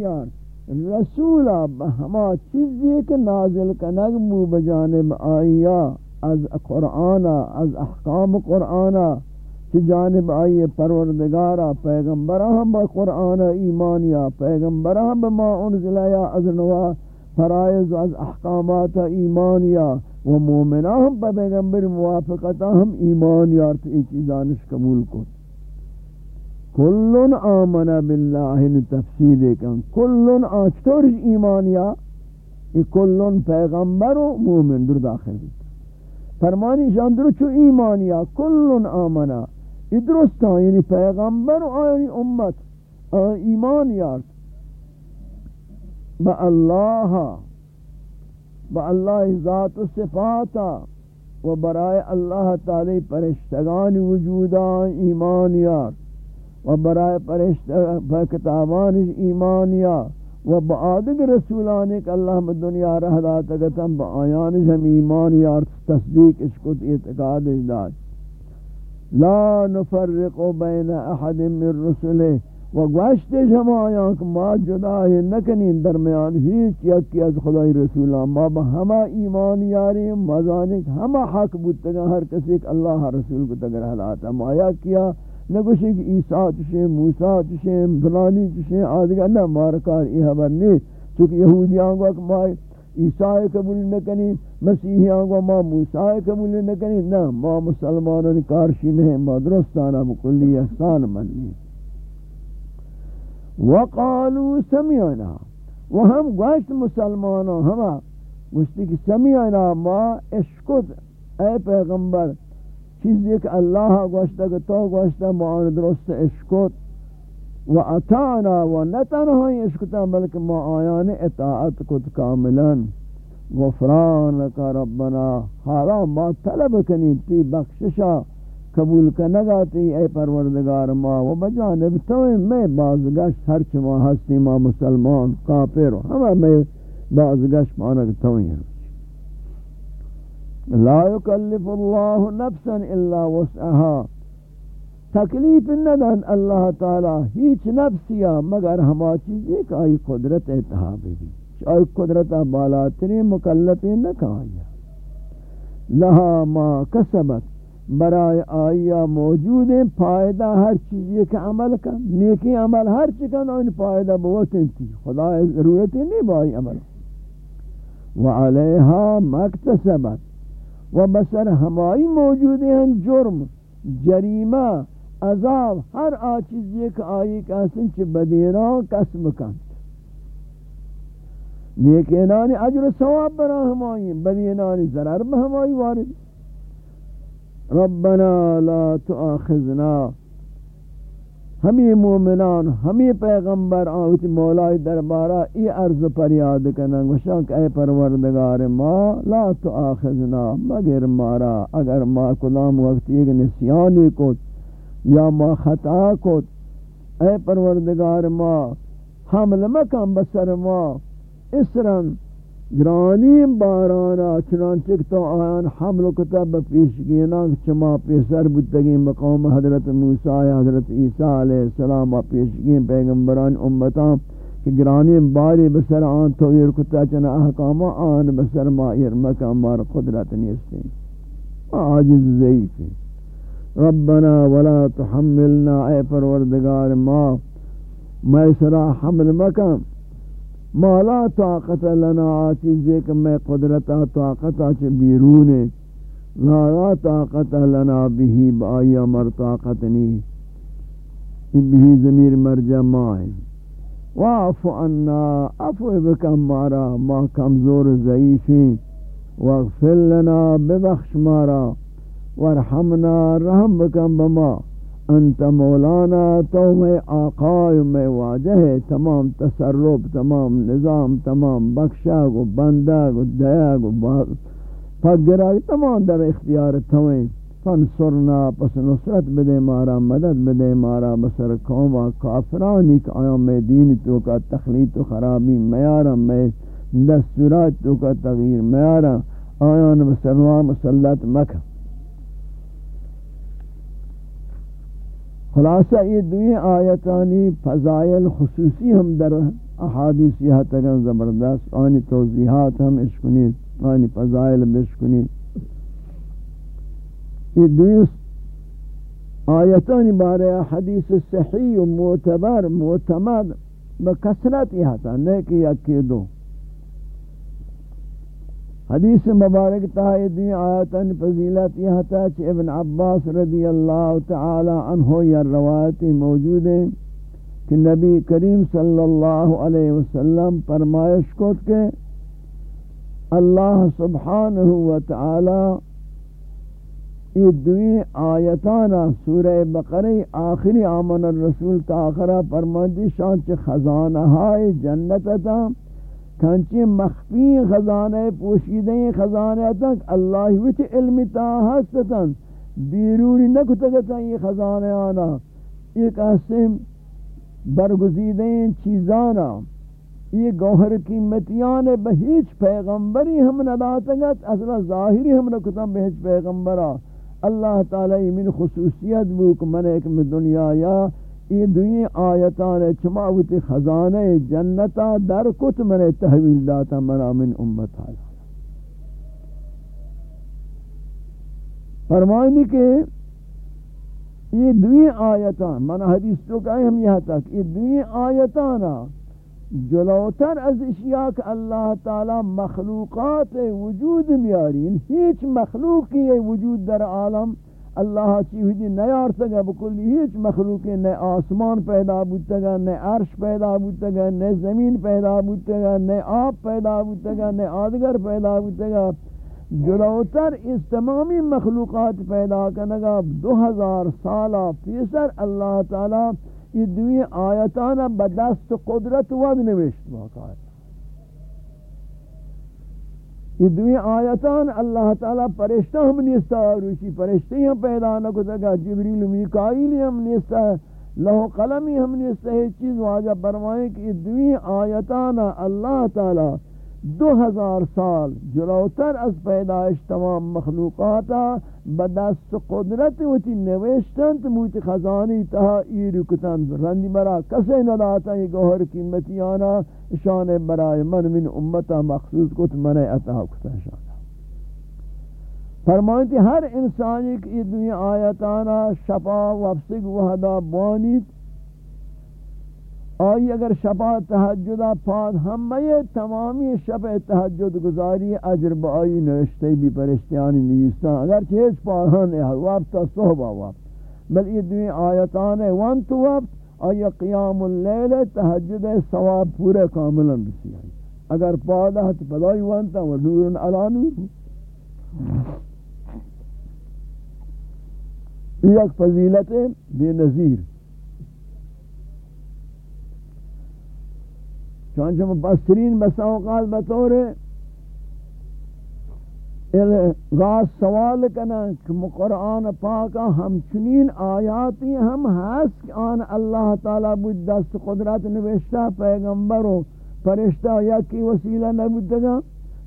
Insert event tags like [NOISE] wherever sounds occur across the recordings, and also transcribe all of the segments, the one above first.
یار. رسولا ہما چیزی کہ نازل کنگ مو بجانب آئیا از قرآن، از احکام قرآن، چی جانب آئیے پروردگارا پیغمبرہ ہم با قرآن ایمانیا پیغمبرہ ہم با انزلیا از نوا فرائض، از احکامات ایمانیا، و مومنہ ہم با پیغمبر موافقتا ہم ایمانیا تو یہ چیزانش قبول کو کلن آمن باللہ تفسیر کن. کلن آچتور ایمانیا یہ کلن پیغمبر و مومن در داخل بیتا فرمانی شاندر چو ایمانیا کلن آمنا یہ درست ہے یعنی پیغمبر و آیانی امت. ایمان یارد با اللہ با اللہ ذات و صفاتا و برائے اللہ تعالی پرشتگان وجودا ایمان یارد و برائے پرشتگان کتابان ایمان یارد و با آدھگ رسولان ایک اللہ میں دنیا رہ داتا گتم با آیانش ہم ایمان یارد تصدیق اس کو اعتقاد اجداد لا نفرق بین احد من رسله. و گوشت جماعیان کہ ما جدا ہے نکنین درمیان ہیچ یکی از خدای رسولان. ما با ہما ایمان یاری مزانک ہما حق بودتگا ہر کسی کہ اللہ رسول کو تگر حلاتا ما یا کیا نگوشی کہ عیسیٰ چشے موسیٰ چشے بلانی چشے آدھگا نا مارکار یہ حبر نہیں۔ چونکہ یہودیان کو کہ ما عیسیٰ قبول نکنی مسیحیاں کو ما موسیٰ قبول نکنی نا ما مسلمانوں کارشی نہیں، ما درستانا بکلی احسان منی وقالو سمیعنا وہم گوشت مسلمانوں ہما گوشتی کہ سمیعنا ما اشکت اے پیغمبر چیزی کہ اللہ گوشتا کہ تو گوشتا معان درست اشکت و اطاعنا و نتنها اشکتا بلکہ ما آیان اطاعت کت کاملا غفرانک ربنا. حالا ما طلب کنی تی بخششا. قبول کنگا تی اے پروردگار ما. و بجانب توی میں بازگشت ہر چما ہستی ما مسلمان، کافر ہمیں میں بازگشت مانک توی ہیں لا يكلف الله نفسا الا وسعها. تکلیف ندن اللہ تعالی ہیچ نفسیا مگر ہما چیزیں کہ آئی قدرت اتحاب بھی آئی قدرت بالاتری مکلفی نہ کہایا لہا ما کسبت برای آیا موجود ہیں، فائدہ ہر چیز کہ عمل کن، نیکی عمل ہر چکن ان فائدہ بوتن تھی خدا ضرورت نہیں بائی عمل. وعلیہا مکتسبت و بسر ہمائی موجود ہیں، جرم، جریمہ، عذاب، ہر آ چیز ایک آئی کاسن چھ بدیران قسم کن. نیکینانی عجر ثواب برا ہمائی بدینانی ضرر بہمائی وارد. ربنا لا تؤاخذنا ہمیں مومنان ہمیں پیغمبر آوتی مولائی دربارہ ای عرض پر یاد کنن وشاک اے پروردگار ما، لا تؤاخذنا مگر مارا، اگر ما کلام وقت ایک نسیانی کو یا ما خطا کو اے پروردگار ما، حمل مکم بسر ما، اسرن گرانی بارانا چنانچہ تو آیان حمل کتب پیشگینا چما پیسر بودتگی مقام حضرت موسیٰ، حضرت عیسیٰ علیہ السلام پیشگین پیغمبران امتان کہ گرانی باری بسر آن تویر کتا چنا احکام آن بسر ما ارمکم بار قدرت نیستی۔ آجز ضعیف ہیں ربنا ولا تحملنا، اے پروردگار ما، میسرا حمل مکم ما لا طاقت لنا چیزے کہ میں قدرتا طاقتا چھ بیرون لا طاقت لنا به بایا مر طاقت نہیں۔ به ضمیر مرجع ما ہے۔ واعف عنا، عفو بکم مارا، ما کمزور ضعیفیں واغفر لنا، ببخش مارا۔ ورحمنا رحم بکن بما۔ انت مولانا، تو میں آقای میں واجہ تمام تصرف، تمام نظام، تمام بخشا گو، بندہ گو، دیا گو پگرا تمام در اختیار تویں فانصرنا پس نصرت بدے، مارا مدد بدے، مارا بسر قوم و کافرانی کہ آیا میں دین تو کا تخلیط و خرابی میارا، میں دستورات تو کا تغییر میارا۔ آیا بسروا مسلط مکہ۔ خلاصہ یہ دوئی آیتانی فضائل خصوصی ہم در احادیث یہ تگن زبردست، آنی توضیحات ہم اشکنید آنی فضائل بشکنید یہ دویس آیتانی بارے حدیث صحیح و معتبر، معتمد بکسرت یہ تھا نیکی یکی دو. حدیث مبارک تاہدی آیتان فضیلت یہ تھا کہ ابن عباس رضی اللہ تعالی عنہ یا روایت موجود ہیں کہ نبی کریم صلی اللہ علیہ وسلم فرمائش کو کہ اللہ سبحانہ و تعالی یہ دوئی آیتانا سورہ بقری آخری آمن الرسول تاخرہ فرماندی شانچ خزانہ ہائے جنت تا مخفی خزانہ پوشیدہ خزانہ تک اللہ وچ علم تا ہستتا بیرونی نکتگتا یہ خزانہ آنا۔ یہ قسم برگزیدہ چیزانا۔ یہ گوہر قیمتیان بہیچ پیغمبری ہم نداتگت اصلا ظاہری ہم نکتا بہیچ پیغمبرہ اللہ تعالی من خصوصیت بوک من ایک دنیا یا یہ دوئی آیتان چماوت خزانہ جنتا در کت من تحویل داتا منا من امت آیا فرمائنی کہ یہ دوئی آیتان، من حدیث تو کہیں ہم یہاں تک یہ دوئی آیتانا جلوتر از اشیاء کہ اللہ تعالی مخلوقات وجود میارین ہیچ مخلوقی وجود در عالم اللہ چیزی نیار سگا بکلی ہیچ مخلوقی نئے آسمان پیدا بودتا گا، نئے عرش پیدا بودتا گا، نئے زمین پیدا بودتا گا، نئے آب پیدا بودتا گا، نئے آدگر پیدا بودتا گا۔ جلوتر اس تمامی مخلوقات پیدا کرنگا دو ہزار سالہ پیسر اللہ تعالی یہ دوی آیتان بدست قدرت ود نوشت باقاعدہ یہ دوی آیتان اللہ تعالیٰ پرشتہ ہم نیستا روشی پرشتے ہم پیدا نہ کو تکا جبریل و میکائیل ہم نیستا لہو قلمی ہم نیستا ہے چیز واجہ فرمائیں کہ یہ دوی آیتان اللہ تعالیٰ دو ہزار سال جلوتر از پیدائش تمام مخلوقاتا بدست قدرت وتی نوشتن تو موتی خزانی تہا ایرو کتن رندی برا کسے نداتا یہ گوھر قیمتی آنا شان برای من من امتا مخصوص کت، من عطا کتن شانا فرمائیتی ہر انسانی کی دنیا آیتانا شفا وفسگ وحدا بانیت آئی اگر شبا تحجد پاد ہمیں تمامی شب تحجد گزاری اجر با آئی نوشتے بھی پرشتیانی نیستان۔ اگر چیز پاہن ہے وقت صحبہ وقت بل یہ دوئی آیتان ہے وانت وقت آئی قیام اللیل تحجد ثواب پورے کاملا بسی آئی اگر پادہ تو پدائی وانتا و نور علا نور۔ یک فضیلت بے نظیر۔ چونچہ مبصرین بس اوقات بطور غاز سوال کنا کہ قرآن پاکا ہم چنین آیاتی ہم حس آن اللہ تعالی بود دست قدرت نوشتہ پیغمبر و فرشتہ یا کی وسیلہ نبودگا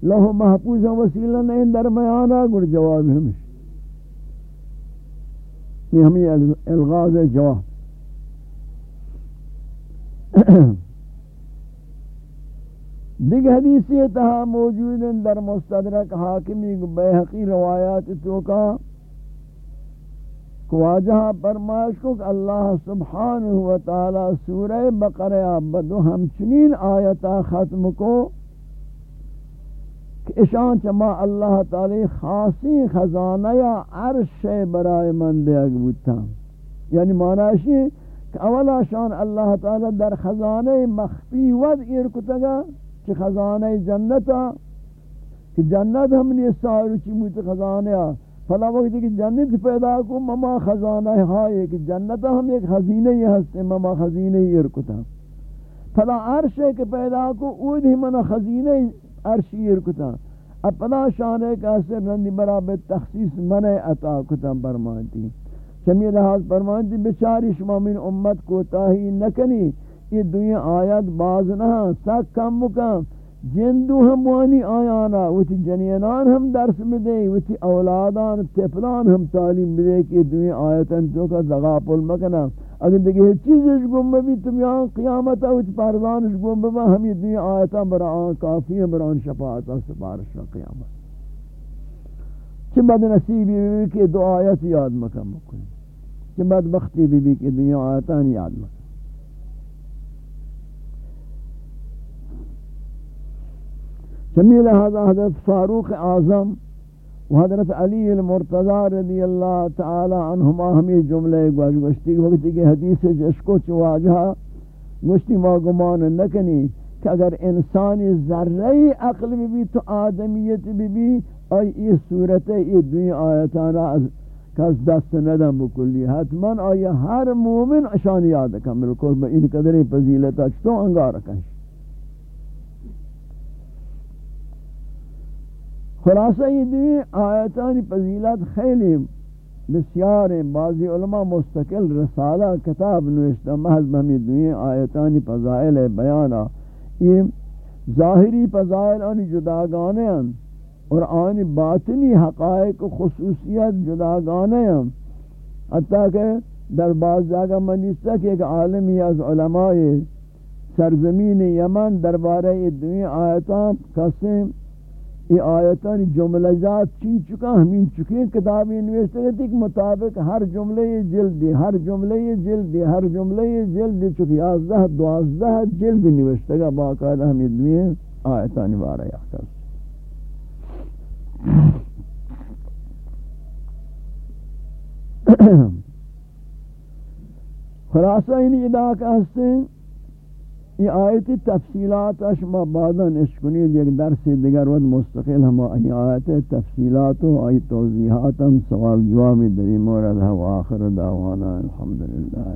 لہو محفوظ وسیلہ نہیں درمیانا گر جواب ہمش یہ ہمیں الغاز جواب. [CLEARS THROAT] دیگ حدیثی تہا موجود در مستدرک حاکمی بیحقی روایات تو کا خواجہ فرمائش کو کہ اللہ سبحانہ وتعالی سورہ بقرہ بدو ہمچنین آیتا ختم کو کہ اشان چما اللہ تعالی خاصی خزانہ یا عرش برائے من دیگ بودتا یعنی معنی ہے کہ اولا شان اللہ تعالی در خزانہ مخفی ود ارکتگا کہ خزانہ جنتا کہ جنت ہم نے سارو چی موت خزانہ فلا وقت کہ جنت پیدا کو مما خزانہ ہائے کہ جنت ہم ایک خزینہ ہی ہستے مما خزینہ ہی ارکتا فلا عرش ہے کہ پیدا کو اود ہی منا خزینہ عرشی ارکتا اب پلا شان ہے کہ اثر رندی برابر تخصیص من عطا کتا برمانتی. چمی لحاظ برمانتی، بچاری شما من امت کو تاہی نکنی. یہ دنیا آیت باز نہ ہاں، سک کم مکم جندو ہم وانی آیانا وتی جنینان ہم درس بدے وتی اولادان، تفلان ہم تعلیم بدے کہ دنیا آیتن تو کا دغا پل مکنا۔ اگر دیگه چیزش گم بھی، تم یہاں قیامت اوچ پاردانش گم بھی، ہم یہ دنیا آیتا برآن کافی ہیں برآن شفاعت سپارش قیامت۔ چھ بد نصیبی بھی کہ دو آیت یاد مکم بکنی چھ بدبختی بھی بھی کہ دنیا آیتان یاد مکم چمی لہذا حضرت فاروق اعظم و حضرت علی المرتضی رضی اللہ تعالی عنہما ہمی جملے گوش گوشتی وقتی کہ حدیث جس کو چواجہ گوشتی ما گمان نکنی کہ اگر انسانی ذرہی عقل بھی بھی تو آدمیت بھی بھی آئی یہ صورت یہ دنیا آیتانا از کس دست ندم بکلی حتما آئی ہر مومن اشان یاد کن بالکل با این قدر پذیلتا چطور انگار کنش خلاصہ یہ دنیا آیتانی پذیلت خیلی بسیار ہیں بعضی علماء مستقل رسالہ کتاب نوشتہ محض بہمی دنیا آیتانی پذائل بیانا یہ ظاہری پذائل آنی جداگانے ہیں اور آنی باطنی حقائق خصوصیت جداگانے ہیں حتیٰ کہ در بعض جگہ منیستا کہ ایک عالمی از علماء سرزمین یمن دربارہ یہ دنیا آیتان قسم یہ آیتان جملہ جات چین چکا، ہمین چکے کتابی نویستے گئے کہ مطابق ہر جملے یہ جلدی ہر جملے یہ جلدی ہر جملے یہ جلدی چکی آزدہ دوازدہ جلد نویستے گا باقاعدہ ہمیں دنیا آیتان بارہ یا خلاصہ یعنی ان ادا کا ہستے یہ آیت تفصیلات اشما بعداً اشکنی ایک درس دیگر ود مستقل ہم ای آیت تفصیلات و ای توضیحاتا سوال جوابی دری مورد ہے و دعوانا الحمدللہ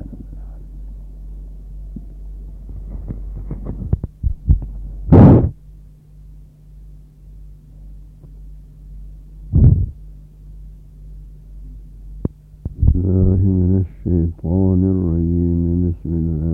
رب الله من الشيطان الرجيم بسم الله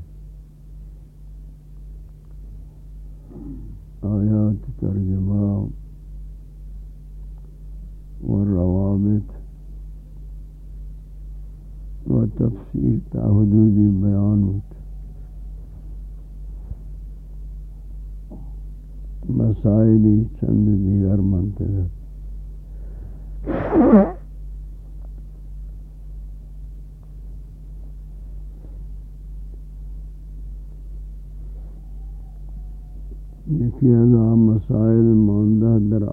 آيات ترجمة والروابط وتفسير تحدود بيان مسائل چند دیگر منطقه. یکی از مسائل ماندہ در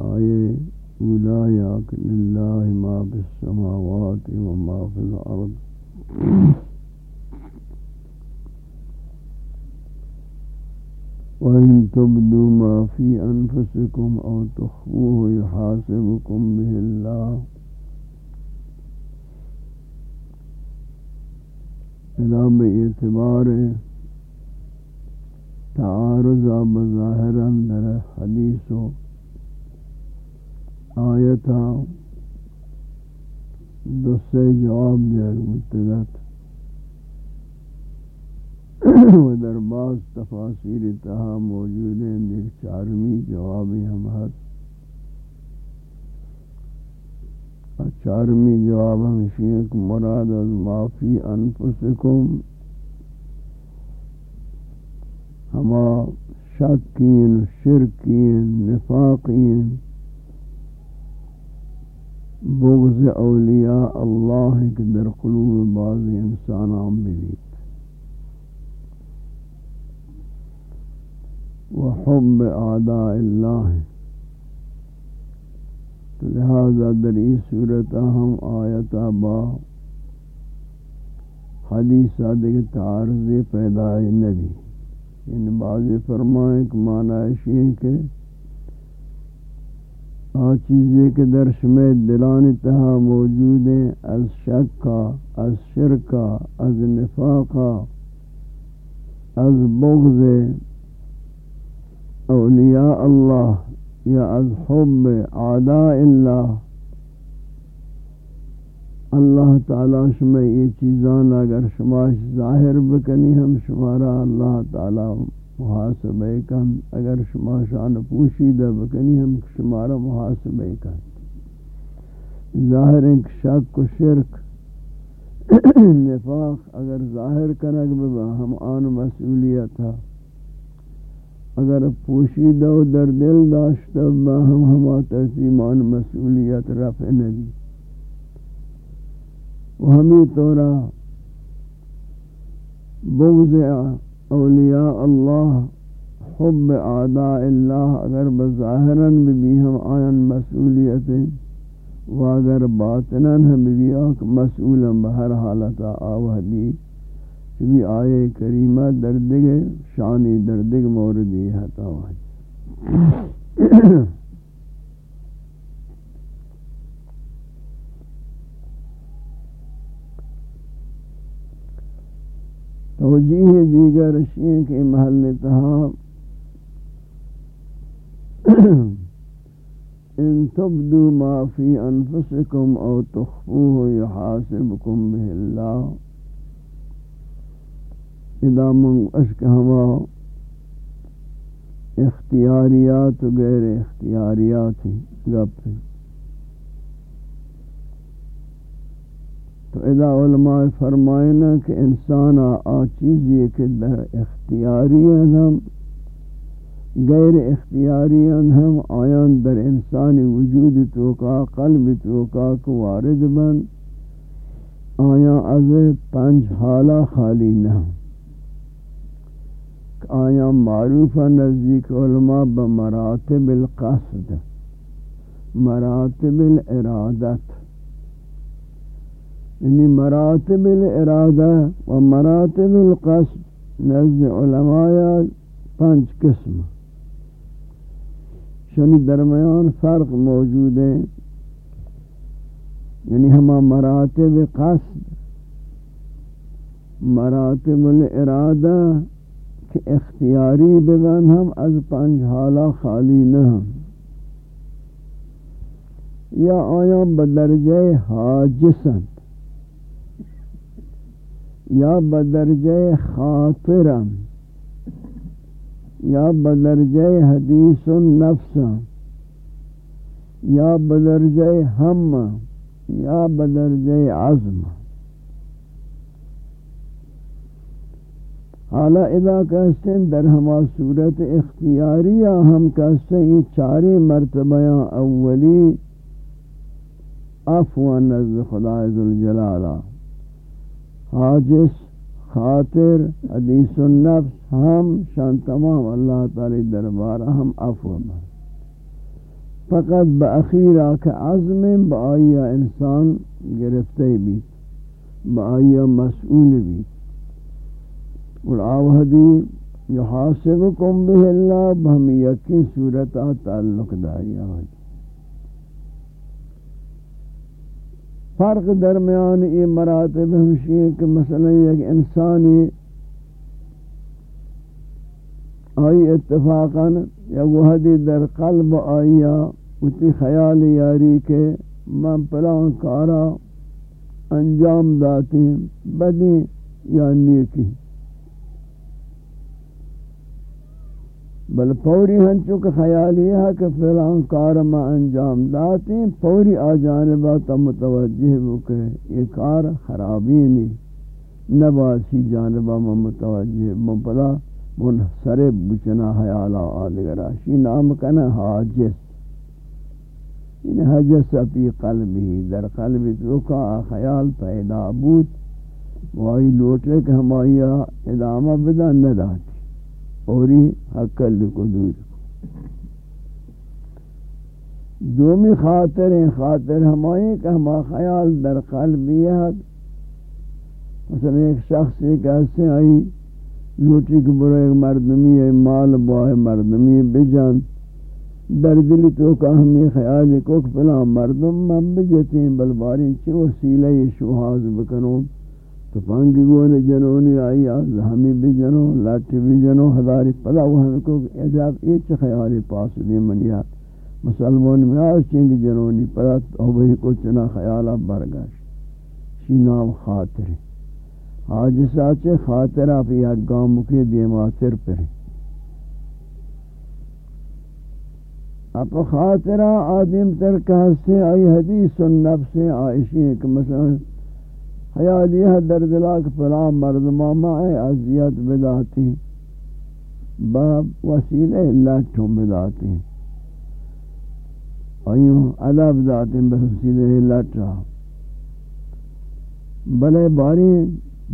ذاك لله ما في السماوات وما في الأرض وإن تبدوا ما في أنفسكم أو تخفوه يحاسبكم به الله. إلى باعتبار تعارض بظاهرا در حديث آية دو سے جواب دیا متگت [CLEARS THROAT] و در بعض تفاصیر تہا موجود ہیں ایک چارمی جوابی ہم حد. چارمی جواب ہم شیخ مراد از معافی انفسکم ہما شکین، شرکین، نفاقین، بغض اولیاء اللہ کے در قلوب بعض انسان عام بھی وحب اعداء اللہ۔ لہذا در ای صورتا ہم آیتا با حدیثہ دیکھ تعارض پیدا نبی۔ ان بعض فرمائیں کہ معنی ہے کہ آ چیزیں کہ درش میں دلان تہا موجود ہیں، از شکا، از شرکا، از نفاقا، از بغض اولیاء اللہ یا از حب عداء اللہ اللہ تعالی شما یہ چیزان اگر شما ظاہر بکنی ہم شمارا اللہ تعالی محاسبہ کن اگر شما شان پوشیدہ بکنی ہم شمارا محاسبہ کن ظاہر ایک شک و شرک [COUGHS] نفاق اگر ظاہر کنک ببا ہم آن مسئولیت ہے اگر پوشیدہ و در دل داشتا با ہم ہما ترسیمان مسئولیت رفع نبی و ہمیں طورا بغض اولیاء اللہ، حب اعداء اللہ، اگر بظاہراً بھی ہم آیان مسئولیت و اگر باطناً ہم بھی آک مسئولا بہر حالتا آوہدی بھی آئے کریمہ دردگ شانی دردگ موردی حتا ہوئی توجیہ دیگر شیئن کے محل تہا۔ ان تبدو ما فی انفسکم او تخفوه یحاسبکم به اللہ۔ ادا من اشک ہما اختیاریات و غیر اختیاریات گپ۔ تو ادا علماء فرمائنا کہ انسان آ چیزی کہ در اختیاری ہم، غیر اختیاری ہم، آیان در انسانی وجود توقع قلب توقع کو وارد بن، آیا از پنج حالہ خالی نہ۔ آیا معروف نزدیک علماء بمراتب القصد، مراتب الارادت۔ یعنی مراتب الارادہ و مراتب القصد نزد علماء پنچ قسم. شنی درمیان فرق موجود ہے. یعنی ہما مراتب قصد، مراتب الارادہ کہ اختیاری بگن ہم از پنج حالا خالی نہ ہم. یا آیا بدرجہ حاجسن. یا بدرجہ خاطرن یا بدرجہ حدیث النفس، یا بدرجہ ہم، یا بدرجہ عزم. حالا ادا کہتے ہیں در ہما صورت اختیاریہ ہم کہتے ہیں یہ چاری مرتبیاں اولی افو نزد خدا ذوالجلالہ. حاجس خاطر، حدیث النفس، ہم شان تمام اللہ تعالی دربارہ ہم افو فقط بأخیرہ کے عزم بآیا انسان گرفتے بھی بآیا مسئول بھی اور آوہدی، یحاسبکم به اللہ، بہم یقین صورتا تعلق داری آوہدی فرق درمیان یہ مراتب ہمشی ہے کہ مثلا ایک انسانی آئی اتفاقا یا وحدی در قلب آئیا اسی خیال یاری کے من پلان کارا انجام داتی بدی یا نیکی بل پوری ہنچو کہ خیال یہ ہے کہ فلان کار ما انجام داتے ہیں پوری آ جانبا تا متوجہ ہو کہ یہ کار خرابی نہیں۔ نباسی جانبا ما متوجہ مپلا منحصر بچنا حیالا آدگرہ شی نام کنا حاجس۔ ان حجس اپی قلبی، در قلبی تو کا خیال پیدا بود۔ وائی لوٹے کہ ہمائی ادامہ بدا نداتی۔ اوری حقل کو دور دومی خاطر ہیں، خاطر ہمائیں کہ ہما خیال در قلبیت مثلا ایک شخص ایک ایسے آئی، لوٹی کے برو ایک مردمی ہے، مال بوائے مردمی بجان۔ در دلی تو کہ ہمیں خیال کو کہ پلا مردم من بجتی ہیں بلباری چی وسیلہ شوحاز بکنوں۔ تو پانگی گونے جنونی آئی آز ہمیں بھی جنو لاٹی بھی جنو، ہزاری پدا وہ ہمیں کو اجاب ایچ خیالی پاس دی منیات مسلمان میں آز چنگی جنونی پدا تو بہی کو چنا خیالا برگاش شی نام خاطر۔ آج ساچے خاطر آپ یا گام کی دیماتر پر آپ خاطرہ آدم تر کہستے آئی حدیث و نفس آئیشی ایک مثلا حیات یہ جی ہاں در دلاک پلا مردمہ مائے عذیت بداتی باب وسیلہ اللہ ٹھوں بداتی ایوں عذاب داتی بسیلہ اللہ ٹھا بلے باری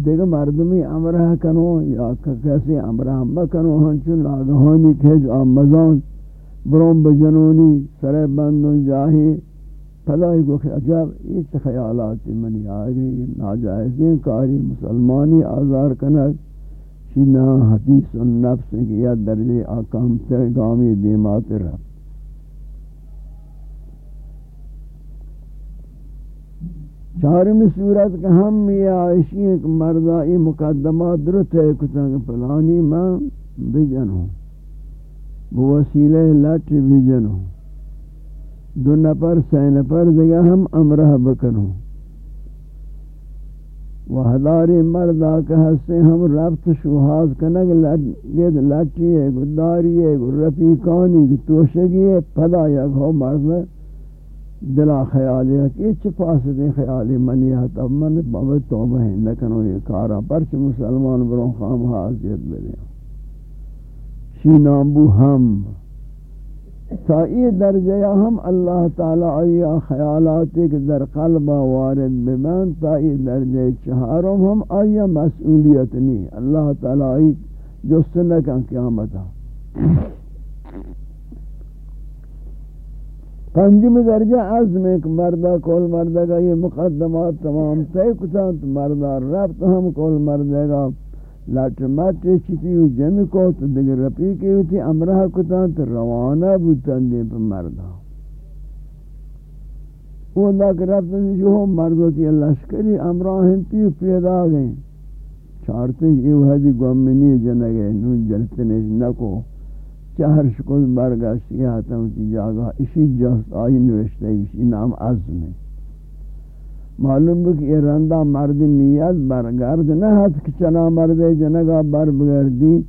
دیکھ مردمی امرہ کنو یا کیسے امرہ مکنو ہنچن لاغہانی کھیج آمزان برون بجنونی سرے بندن جاہی۔ پدای کو کہ عجب، یہ خیالات منی آگئی ناجائزیں کاری مسلمانی آزار کنک چینا حدیث و نفس کہ یا درجے آکام تے گامی دیمات رہا چارمی صورت کہ ہم یہ عائشی ایک مردائی مقدمات درت ہے کتا کہ پلانی میں بجن ہوں بوسیلہ لٹ بجن ہوں۔ دو نفر سی نفر دیگا ہم امرہ بکنو و ہداری مردہ کہ ہستے ہم ربط شوحاز کنگ لگید لٹی ہے گداری ہے رفیقانی توشگی ہے پدا یک ہو مرد. دلا خیالی ہے کہ چھ فاسدیں خیالی. منی ہے تب من بابا توبہ ہیں نکنو یہ کارا. پرچ مسلمان برون خام حاضیت بلیں شی نامبو ہم تا یہ درجہ ہم اللہ تعالی آیا خیالات ایک در قلب وارد بمن، تا یہ درجہ چہارم ہم آیا مسئولیت نہیں اللہ تعالی آئی جو سنکا قیامتا پنجم درجہ عزم ایک مردہ کول مردہ کا یہ مقدمات تمام تے کتا مردہ رب تو ہم کول مردہ کا۔ لاٹ چیتی و جمع کو تو دیگر رپی کی ہوتی امرہ کتا تو روانہ بودتن دے پر مردہ. وہ اللہ کے رب جو ہو مردوں کی اللہ شکری امرہ ہنتی پیدا گئیں چارتے یہ حدی گومنی جنگے نون جلتنیش نکو. چہر شکل برگشتی آتا ہوں تی جاگا اسی جہت آئی نوشتے اسی نام عزم ہے۔ معلوم بھی کہ یہ رندہ مرد نیت برگرد نہ ہاتھ چنا مرد جنگا بر بگردی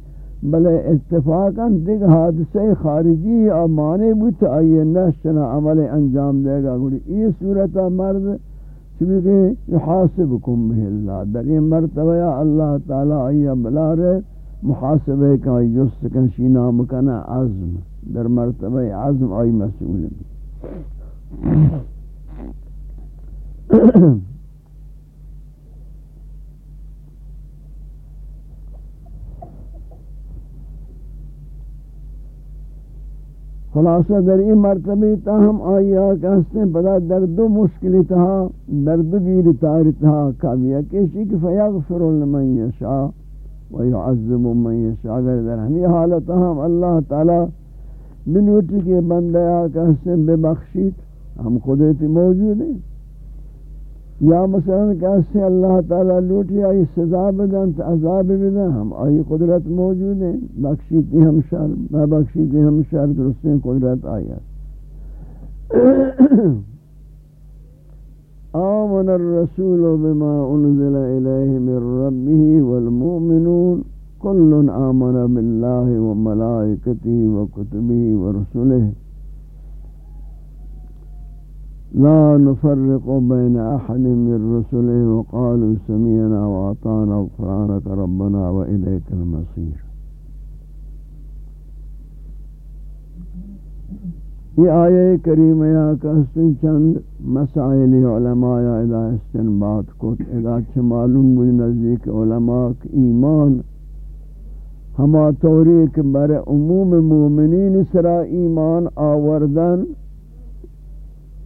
بلے اتفاقا دیکھ حادثے خارجی اور مانے بوت آئیے نشنا عمل انجام دے گا۔ گوڑی یہ صورتہ مرد چبی کہ یحاسبکم بھی اللہ۔ در یہ مرتبہ یا اللہ تعالی آئیے بلا رہے محاسبے کا جس کن شینا مکنا عزم۔ در مرتبہ عزم آئی مسئول بھی۔ [COUGHS] خلاصہ در این مرتبی تاہم آئی آکا ہستیں پدا در دو مشکلی تہا در دو گیر تاری تہا کابیا کیشی کہ فیغفر لمن یشا ویعذب من یشا اگر در ہمی حالت ہم اللہ تعالی منوٹی کے بندے آکا ہستیں بے ہم خودیتی موجود ہیں. یا مثلا کیسے اللہ تعالی لوٹی آئی سزا بدن تو عذاب بدن، ہم آئی قدرت موجود ہیں بخشیتی ہم شر، نہ بخشیتی ہم شر، درست قدرت آئی [COUGHS] آمن الرسول بما انزل الیہ من ربه والمؤمنون كل آمن بالله وملائكته وكتبه ورسله لا نفرق بين أحد من رسله وقالوا سمينا وأطانا غفرانك ربنا وإليك المصير. یہ آیے کریمہ یا کہستن چند مسائل علماء یا ادا استنبات کو ادا چھ معلوم بود نزدیک علماء کی ایمان، ہما طوری کہ بر عموم مومنین سرا ایمان آوردن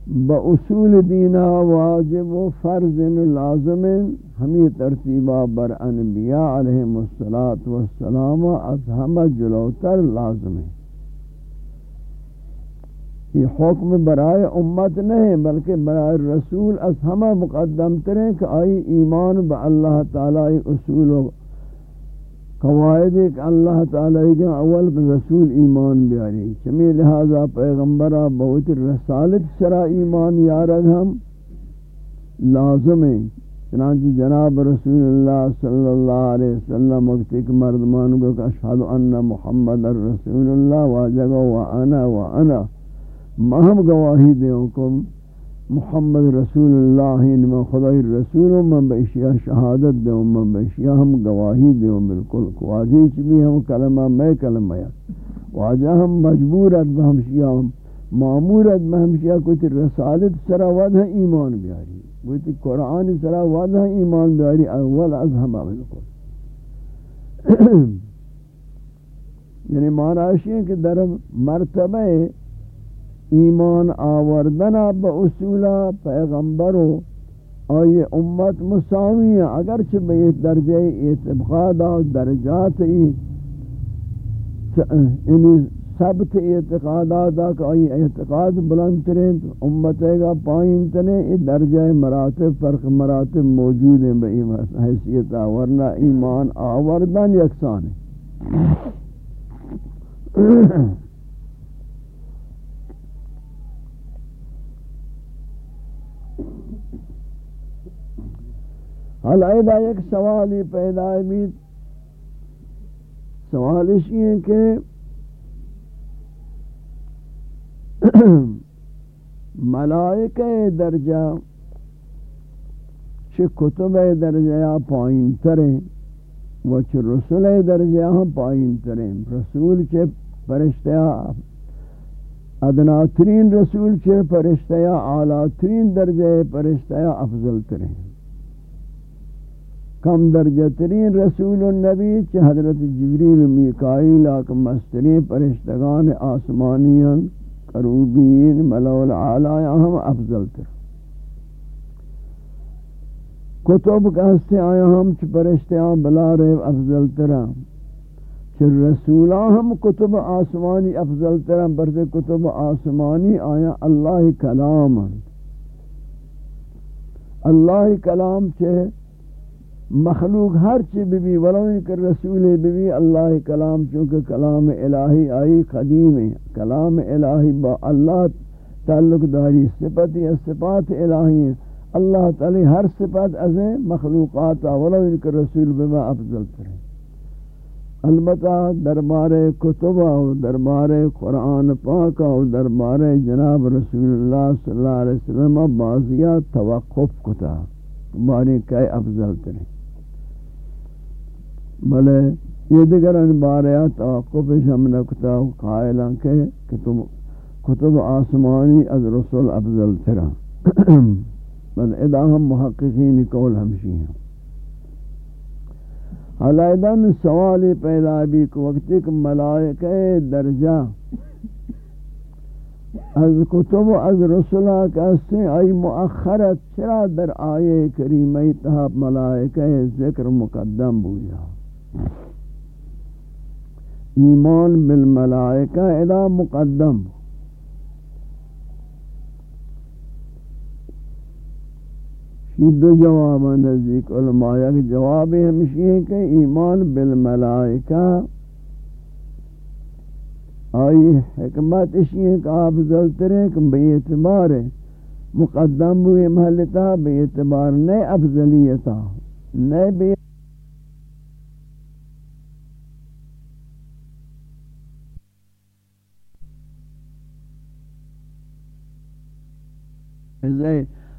با اصول دینا واجب و فرض لازم ہمیں ترتیبہ بر انبیاء علیہ السلام از ہم جلوتر لازم ہے۔ یہ حکم برائے امت نہیں، بلکہ برائے رسول از ہمہ مقدم تریں کہ آئی ایمان با اللہ تعالی اصول و قواعد ایک اللہ تعالی کا اول رسول ایمان بیاری۔ چمی لہذا پیغمبرہ بہت رسالت سرا ایمان یارگ ہم لازم ہے چنانچہ جناب رسول اللہ صلی اللہ علیہ وسلم وقت ایک مردمان کو کہ اشہد ان محمد رسول اللہ واجگا وانا وانا، مہم گواہی دیوں کم محمد رسول اللہ انما خدای رسول من بیشیا شہادت دے من بیشیا ہم گواہی دے بالکل واجی چ بھی ہم کلمہ میں کلمہ یا واجہ ہم مجبورت بہم شیا مامورت بہم شیا کچھ رسالت سرا ود ہے، ایمان بیاری۔ وہ قرآن سرا ود ہے، ایمان بیاری، اول از ہم، بالکل۔ [CLEARS THROAT] یعنی معنی ہے کہ در مرتبہ ایمان آوردن با اصول پیغمبر و آئی امت مساوی ہیں۔ اگرچہ بے درجہ اعتقاد و درجات یعنی ثبت اعتقادات کہ آئی اعتقاد بلند ترین امت گا پائن تنے یہ درجہ مراتب، فرق مراتب موجود ہیں۔ بے حیثیت ورنہ ایمان آوردن یکسان ہے حال ایدہ ایک سوالی پیدا بھی سوالش یہ کہ [CLEARS THROAT] ملائکہ درجہ چھ کتب درجہ یا پائن تریں و چھ رسول درجہ ہم پائن تریں رسول چھ پرشتہ ادنا ترین رسول چھ پرشتہ اعلیٰ ترین درجہ پرشتہ افضل تریں کم درجہ ترین رسول النبی چھ حضرت جبریل و میکائیل آکھ مسترین پرشتگان آسمانیان، کروبین ملو العالی، ہم افضل تر۔ کتب کہستے آیا ہم چھ پرشتیان بلا رہے افضل ترہ چھ رسولان ہم کتب آسمانی افضل ترہ برتے کتب آسمانی آیا اللہ کلام۔ اللہ کلام چھ مخلوق ہر چی بھی ولو کہ رسول بھی اللہ کلام، چونکہ کلام الہی آئی قدیم ہے۔ کلام الہی با اللہ تعلق داری، صفت یا صفات الہی ہیں۔ اللہ تعالی ہر صفت از مخلوقات، ولو کہ رسول بما افضل کرے البتہ دربار کتب و دربار قرآن پاک و دربار جناب رسول اللہ صلی اللہ علیہ وسلم بازیہ توقف کتا بارے کہ افضل کریں بلے یہ دیگر ان باریا توقف ہم نکتا قائلان کے کتب کتب آسمانی از رسول افضل ترا [CLEARS THROAT] بل ادا ہم محققین قول ہمشی ہیں۔ حالائدہ میں سوال پیدا بھی کہ وقت ایک ملائکہ درجہ از کتب و از رسولہ کہتے ای مؤخرت چرا در آئے کریمی تحاب ملائکہ ذکر مقدم بویا۔ ایمان بالملائکہ ادا مقدم. دو جواب نزدیک علماء جواب ہمشی ہے کہ ایمان بالملائکہ آئی حکمت اسی ہے کہ آپ افضل ترے کہ بے اعتبار مقدم ہوئے محلتا بے اعتبار نئے افضلیتا نئے بے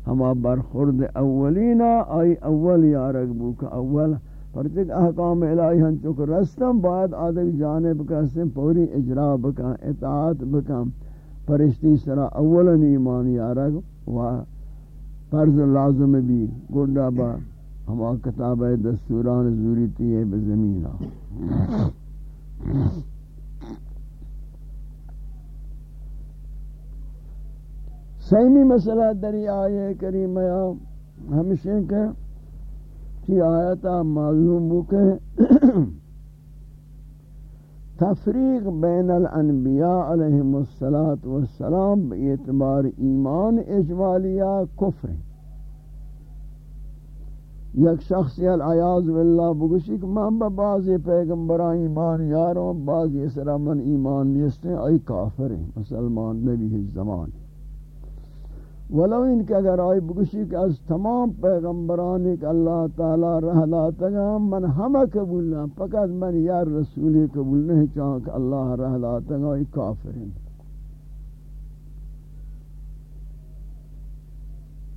ہما برخورد اولینا آئی اول یارک بوکا اول. پرچک احکام الہی ہن چک رستم بعد آدھر جانب کسیم پوری اجرا بکا، اطاعت بکا. پرشتی سرا اولا ایمان یارگ و فرض لازم بھی گوڑا با. ہما کتاب دستوران زوری تیئے بزمینہ. سیمی مسئلہ دری آئے کریمہ ہمشہ کہ کی آیتا معلوم بکے تفریق بین الانبیاء علیہم والسلام اعتبار ایمان اجوالیہ کفر یک شخصی العیاض باللہ بگوشی کہ من با بعضی پیغمبران ایمان یاروں، بعضی اسرا من ایمان نیستے ای کافر ہیں، مسلمان نبی ہی زمان۔ ولو ان کے اگر آئی بگشی کہ از تمام پیغمبران ایک اللہ تعالی رہ گا من ہم قبول نہ فقط من یار رسولی قبول نہیں چاہاں کہ اللہ رہ گا یہ کافر ہیں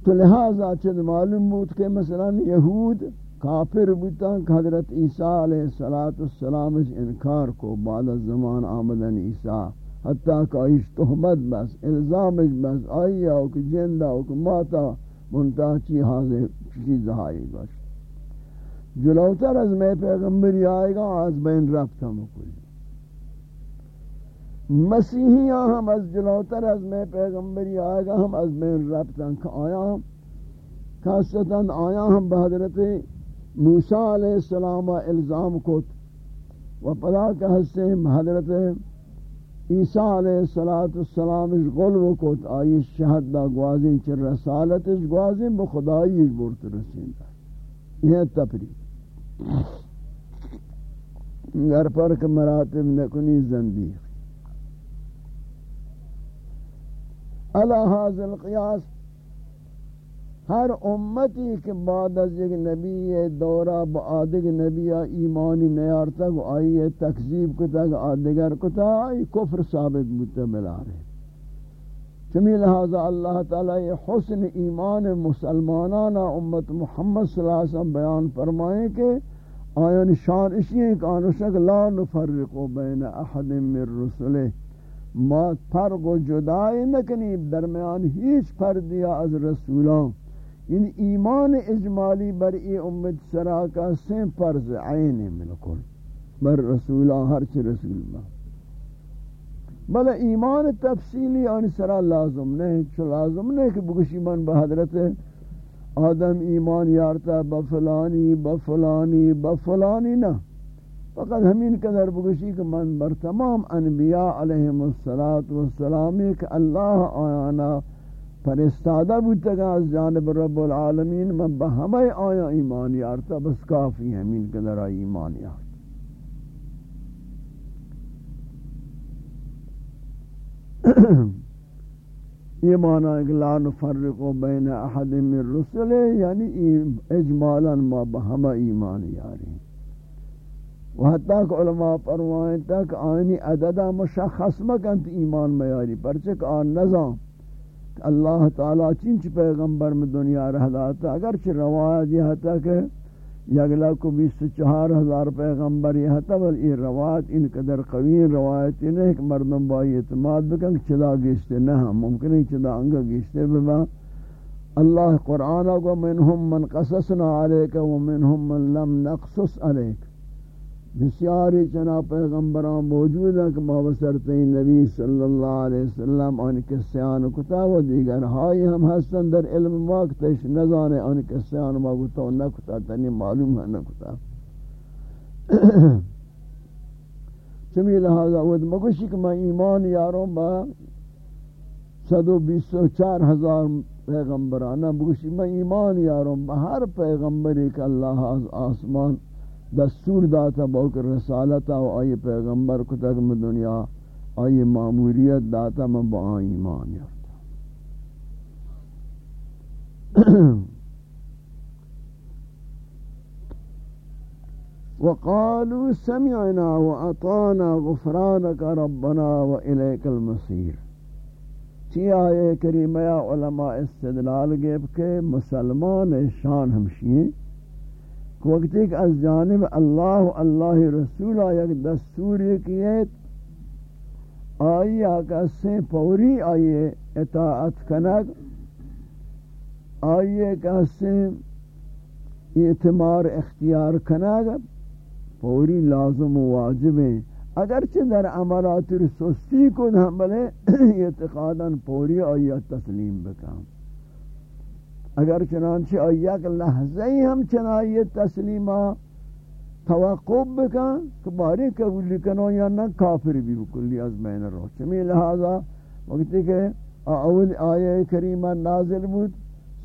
تو لہذا چند معلوم بود کہ مثلا یہود کافر بودتا کہ حضرت عیسیٰ علیہ السلام انکار کو بعد زمان آمدن عیسیٰ حتیٰ کہ آئیش تحمد بس، الزامش بس، آئی آو کہ جندہ آو کہ ماتا منتح چی حاضر چیز آئی گوش جلوتر از میں پیغمبری آئے گا از بین ربطہ مکلی مسیحیاں ہم از جلوتر از میں پیغمبری آئے گا ہم از بین ربطہ کہ آیا ہم خاصتاً آیا ہم بحضرت موسیٰ علیہ السلام الزام کت. و پدا کہ حسن حضرت عیسیٰ علیہ السلام اس غلو کو آئی شہد دا گوازیں چر رسالت اس گوازیں بخدایی اس بورت رسین دا. یہ تفریق گر پر کہ مراتب نکنی زندیق علا حاضر قیاس ہر امتی کے بعد از ایک نبی دورہ با آدھگ نبی ایمانی نیار تک آئی تکذیب کو تک آدھگر کو تک آئی کفر ثابت بودتا ملا رہے چمی لہذا اللہ تعالی حسن ایمان مسلمانانا امت محمد صلی اللہ علیہ وسلم بیان فرمائیں کہ آیان شان اسی ہیں کہ آنشک لا نفرقو بین احد من رسولے ما فرق و جدائی نکنی، درمیان ہیچ پردیا از رسولان۔ یعنی ایمان اجمالی بر ای امت سرا کا سین فرض عین بالکل بر رسول ہر چ رسول ما بل ایمان تفصیلی ان سرا لازم نہیں چ لازم نہیں کہ بگشی من بحضرت آدم ایمان یارتا بفلانی بفلانی بفلانی نہ فقط ہمین قدر بگشی کہ من بر تمام انبیاء علیہم السلام ایک اللہ آیانا فرستادہ بودتا از جانب رب العالمین من بہمیں آیا ایمان یارتا بس کافی ہے من قدر آئی ایمان یارتا یہ معنی ہے کہ لا نفرق بین احد من رسل یعنی اجمالا ما بہمہ ایمان یاری و حتیٰ کہ علماء فرمائیں تک آئینی عددہ مشخص مکنت ایمان میاری پرچک آن نظام اللہ تعالی چنچ پیغمبر میں دنیا رہ داتا اگرچہ روایت یہ حتا کہ یگلا کو بیس چہار ہزار پیغمبر یہ حتا بل یہ روایت ان قدر قوی روایت نہیں کہ مردم بائی اعتماد بکن چدا گیشتے نہ ممکن ہے چدا انگا گیشتے بما اللہ قرآن کو منہم من قصصنا علیک ومنہم من لم نقصص علیک۔ بسیاری چنا پیغمبران موجود ہیں کہ مابسرتین نبی صلی اللہ علیہ وسلم ان کسیان کتا و دیگر ہائی ہم ہستن در علم واقتش نظانے ان کسیان ما کتا و نکتا، تنی معلوم ہے نکتا۔ [CLEARS THROAT] چمی لہذا ود مگوشی کہ میں ایمان یاروں با صدو بیس و چار ہزار پیغمبران بگوشی میں ایمان یاروں با ہر پیغمبری کہ اللہ آسمان دستور داتا بوک رسالتا و آئی پیغمبر کتک میں دنیا، آئی معموریت داتا میں با آئی ایمان یارتا [CLEARS THROAT] وقالوا سمعنا وأطانا غفرانك ربنا وإليك المصير. چی آئے کریمہ علماء استدلال گیب کے مسلمان شان ہمشی وقت ایک از جانب اللہ اللہ رسول یک دستوری کیت آئی آکا سے پوری آئیے اطاعت کنگ آئیے کا سے اعتمار اختیار کنگ پوری لازم و واجب ہیں اگرچہ در عملات رسوسی کو نہ بلے، [CLEARS THROAT] اعتقادا پوری آئیت تسلیم بکام اگر چنانچہ ایک لحظہ ہی ہم چنائی تسلیمہ توقع بکن کہ باری قبول کنو یا نہ کافر بھی بکلی از بین رو چمی لہذا وقتی کہ اول آیہ کریمہ نازل بود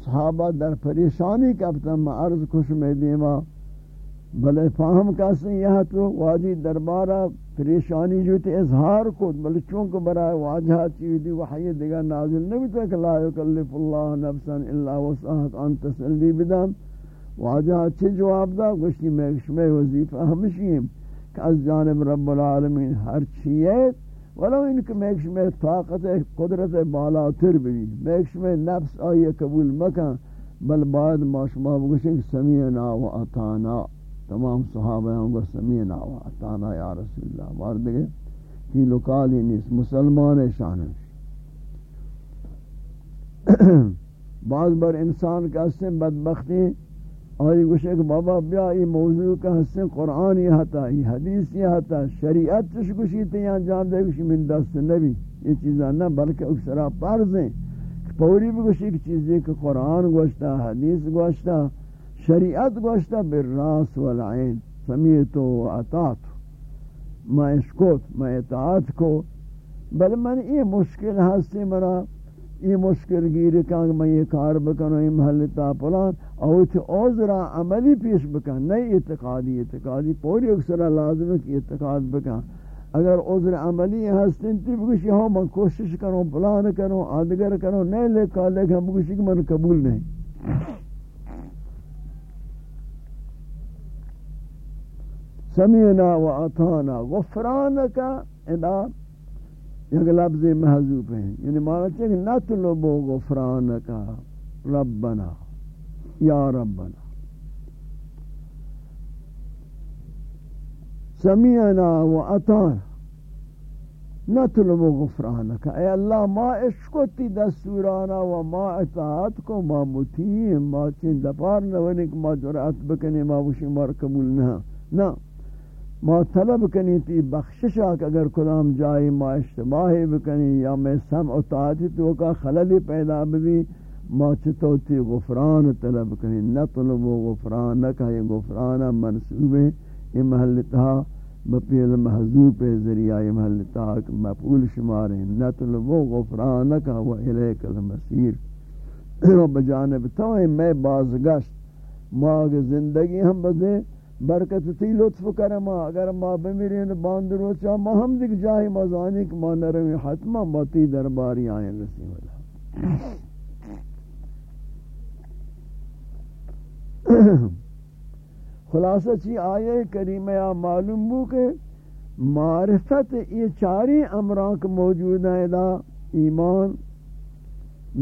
صحابہ در پریشانی کبتا میں عرض کش میں دیما بلے فاہم کسی یہاں تو واجی دربارہ پریشانی جو تے اظہار کو، بلے چونکہ برائے واجہ چیزی وحی دیگر نازل نہیں تو کہ لا یکلف اللہ نفسا الا وسعت، ان تسلی بدم۔ واجہ چھ جواب دا؟ گوشتی میں شمع وظیفہ ہمشیم کہ از جانب رب العالمین ہر چیز ولو ان کہ میں شمع طاقت قدرت بالا تر بھی میں شمع نفس آئیے قبول مکن، بل بعد ما شما بگوشیں سمیعنا و اطانا تمام صحابہ ہوں گا سمینا و اتانا یا رسول اللہ وارد گئے کی لکالی نیس مسلمان شان [COUGHS] بعض بار انسان کا حسن بدبختی، آئی گوشے کہ بابا بیا یہ موضوع کا حسن قرآن یہ ہتا، یہ حدیث یہ ہتا، شریعت چش گوشی تے یہاں جان دے گوشی من دست نبی۔ یہ چیزاں نہ، بلکہ اکسرا پرز ہیں۔ پوری بھی گوشی کی چیزیں کہ قرآن گوشتا، حدیث گوشتا شریعت گوشتا بالراس والعین سمیتو و اطاعت ما اشکوت ما اطاعت کو. بل من یہ مشکل ہستی مرا یہ مشکل گیر کانگ میں یہ کار بکنو یہ محلتا پلان. او تی اوزرا عملی پیش بکن نئی اعتقادی. اعتقادی پوری اکسرا لازم ہے کہ اعتقاد بکن. اگر عذر عملی ہستن تی بگوشی ہاں من کوشش کروں پلان کروں آدگر کروں نہیں لے کال لے کہ بگوشی کہ من قبول نہیں سمینا و اطانا غفرانک ادا یک لفظ محضوب ہیں. یعنی مانا چاہے کہ نطلبو غفرانک ربنا. یا ربنا. سمینا و اطانا نطلب غفرانک. اے اللہ، ما اشکتی دستورانا و ما اطاعت کو، ما متیم ما چند دپار نونک ما جرعت بکنی، ما وشی مار قبول نہ. نہ ما طلب کنی تی بخشش آک اگر کلام جائی ما اشتباہی بکنی یا میں سمع و طاعتی تو کا خللی پیدا بھی ما چتو تی غفران طلب کنی؟ نطلب غفران نکا یہ غفران منصوب ہے، یہ محلتہ بپیل محضوب ذریعہ یہ محلتہ مفعول شمار ہیں نطلب غفران نکا و الیک المسیر و بجانب تو میں بازگشت، ما زندگی ہم بزے برکت تی لطف کرما اگر ما بمیرین باندرو چا ما ہم دیکھ جاہی مزانی کہ ما نروی حتما ما تی درباری آئیں رسی والا خلاصہ چی آئے کریمہ یا معلوم بو کہ معرفت یہ چاری امراک موجود ہیں ایمان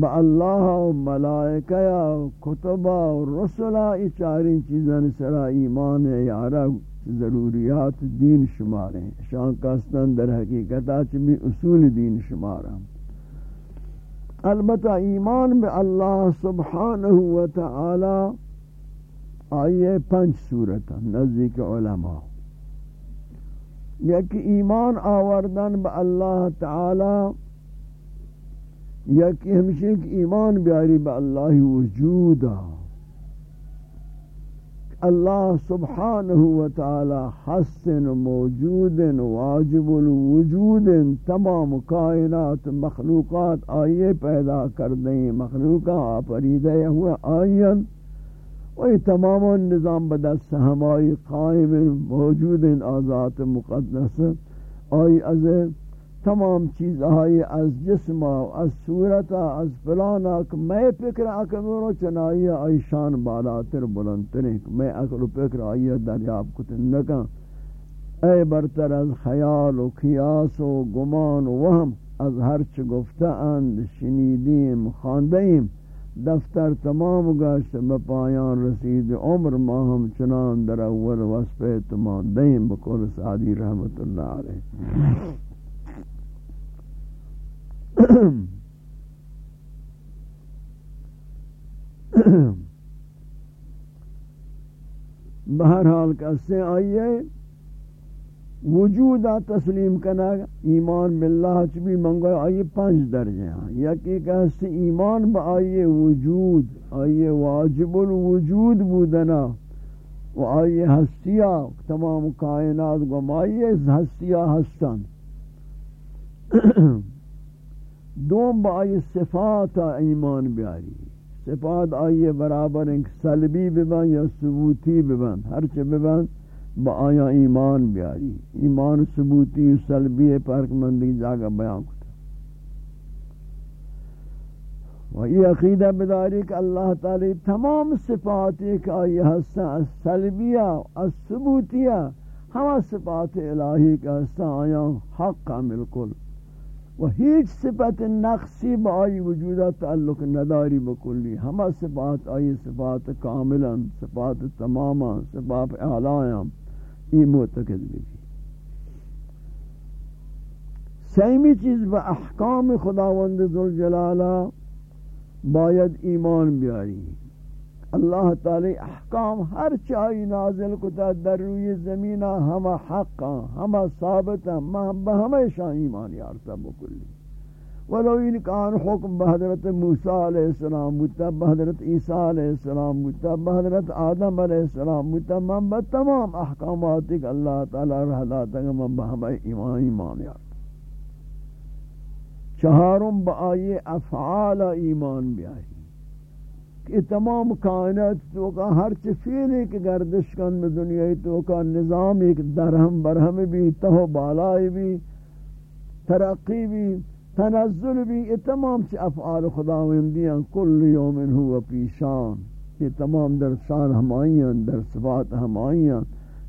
با اللہ و ملائکہ و کتبہ و رسولہ یہ چیزیں سرا ایمان ہے یارا ضروریات دین شمار ہیں۔ شان کاستان در حقیقت چمی اصول دین شمار ہیں۔ البتہ ایمان بے اللہ سبحانہ و تعالی آئیے پنچ صورت نزدیک علماء۔ یک ایمان آوردن با اللہ تعالی یک ہمشہ ایمان بیاری با اللہ وجود اللہ سبحانہ و تعالی حسن موجود واجب الوجود تمام کائنات مخلوقات آئیے پیدا کر دیں۔ مخلوقات پریدہ ہوا آئین۔ وہی تمام نظام بدست ہمائی قائم موجود ہیں آزات مقدس۔ آئی از تمام چیز از جسم از صورت از فلانا کہ میں فکر اکبر و چنائی آئی شان بالاتر بلندتر میں اکل و فکر آئی دریاب کتن نکا اے برتر از خیال و خیاس و گمان و وهم از ہرچ گفتہ اند شنیدیم خاندیم دفتر تمام گشت بپایان رسید۔ عمر ما ہم چنان در اول وصف اعتماد دیم بکل سعدی رحمت اللہ علیہ۔ [COUGHS] بہرحال کسے آئیے وجود تسلیم کنا ایمان باللہ چبی منگو، آئیے پانچ درجے ہیں۔ یکی کہستے ایمان با آئیے وجود، آئیے واجب الوجود بودنا، و آئیے ہستیا تمام کائنات گم آئیے ہستیا ہستن۔ [COUGHS] دوم با آئیے صفات ایمان بیاری. صفات آئیے برابر انک سلبی ببن یا ثبوتی ببن. ہرچے ببن با آیا ایمان بیاری. ایمان ثبوتی و سلبی پرک مندی جاگا بیان کتا. و یہ عقیدہ بداری کہ اللہ تعالی تمام صفات ایک آئی حسن از سلبیہ از ثبوتیہ ہما صفات الہی کا حسن آیا حق کا ملکل و ہیچ صفت نقصی با آئی وجودہ تعلق نداری بکلی ہما صفات آئی صفات کاملا صفات تماما صفات اعلائیاں یہ معتقد بھی سیمی چیز با احکام خداوند ذوالجلالہ باید ایمان بیاری. اللہ تعالی احکام ہر چاہی نازل کتا در روی زمینہ ہما حقا ہما ثابتا ہمیں شاہ ایمان یارتا بکلی ولو ان کان حکم بحضرت موسیٰ علیہ السلام بودتا بحضرت عیسیٰ علیہ السلام بودتا بحضرت آدم علیہ السلام بودتا، من تمام احکامات کہ اللہ تعالی رہ داتا کہ من با ایمان ایمان یاد چہارم با آئیے افعال ایمان بیائی کہ تمام کائنات تو کا ہر چفیر ایک گردش کن میں دنیا تو کا نظام ایک درہم برہم بھی تہو بالائی بھی، ترقی بھی، تنزل بھی، یہ تمام چی افعال خداوندیاں کل یوم ہوا پیشان یہ تمام در شان ہمائیاں، در صفات ہمائیاں۔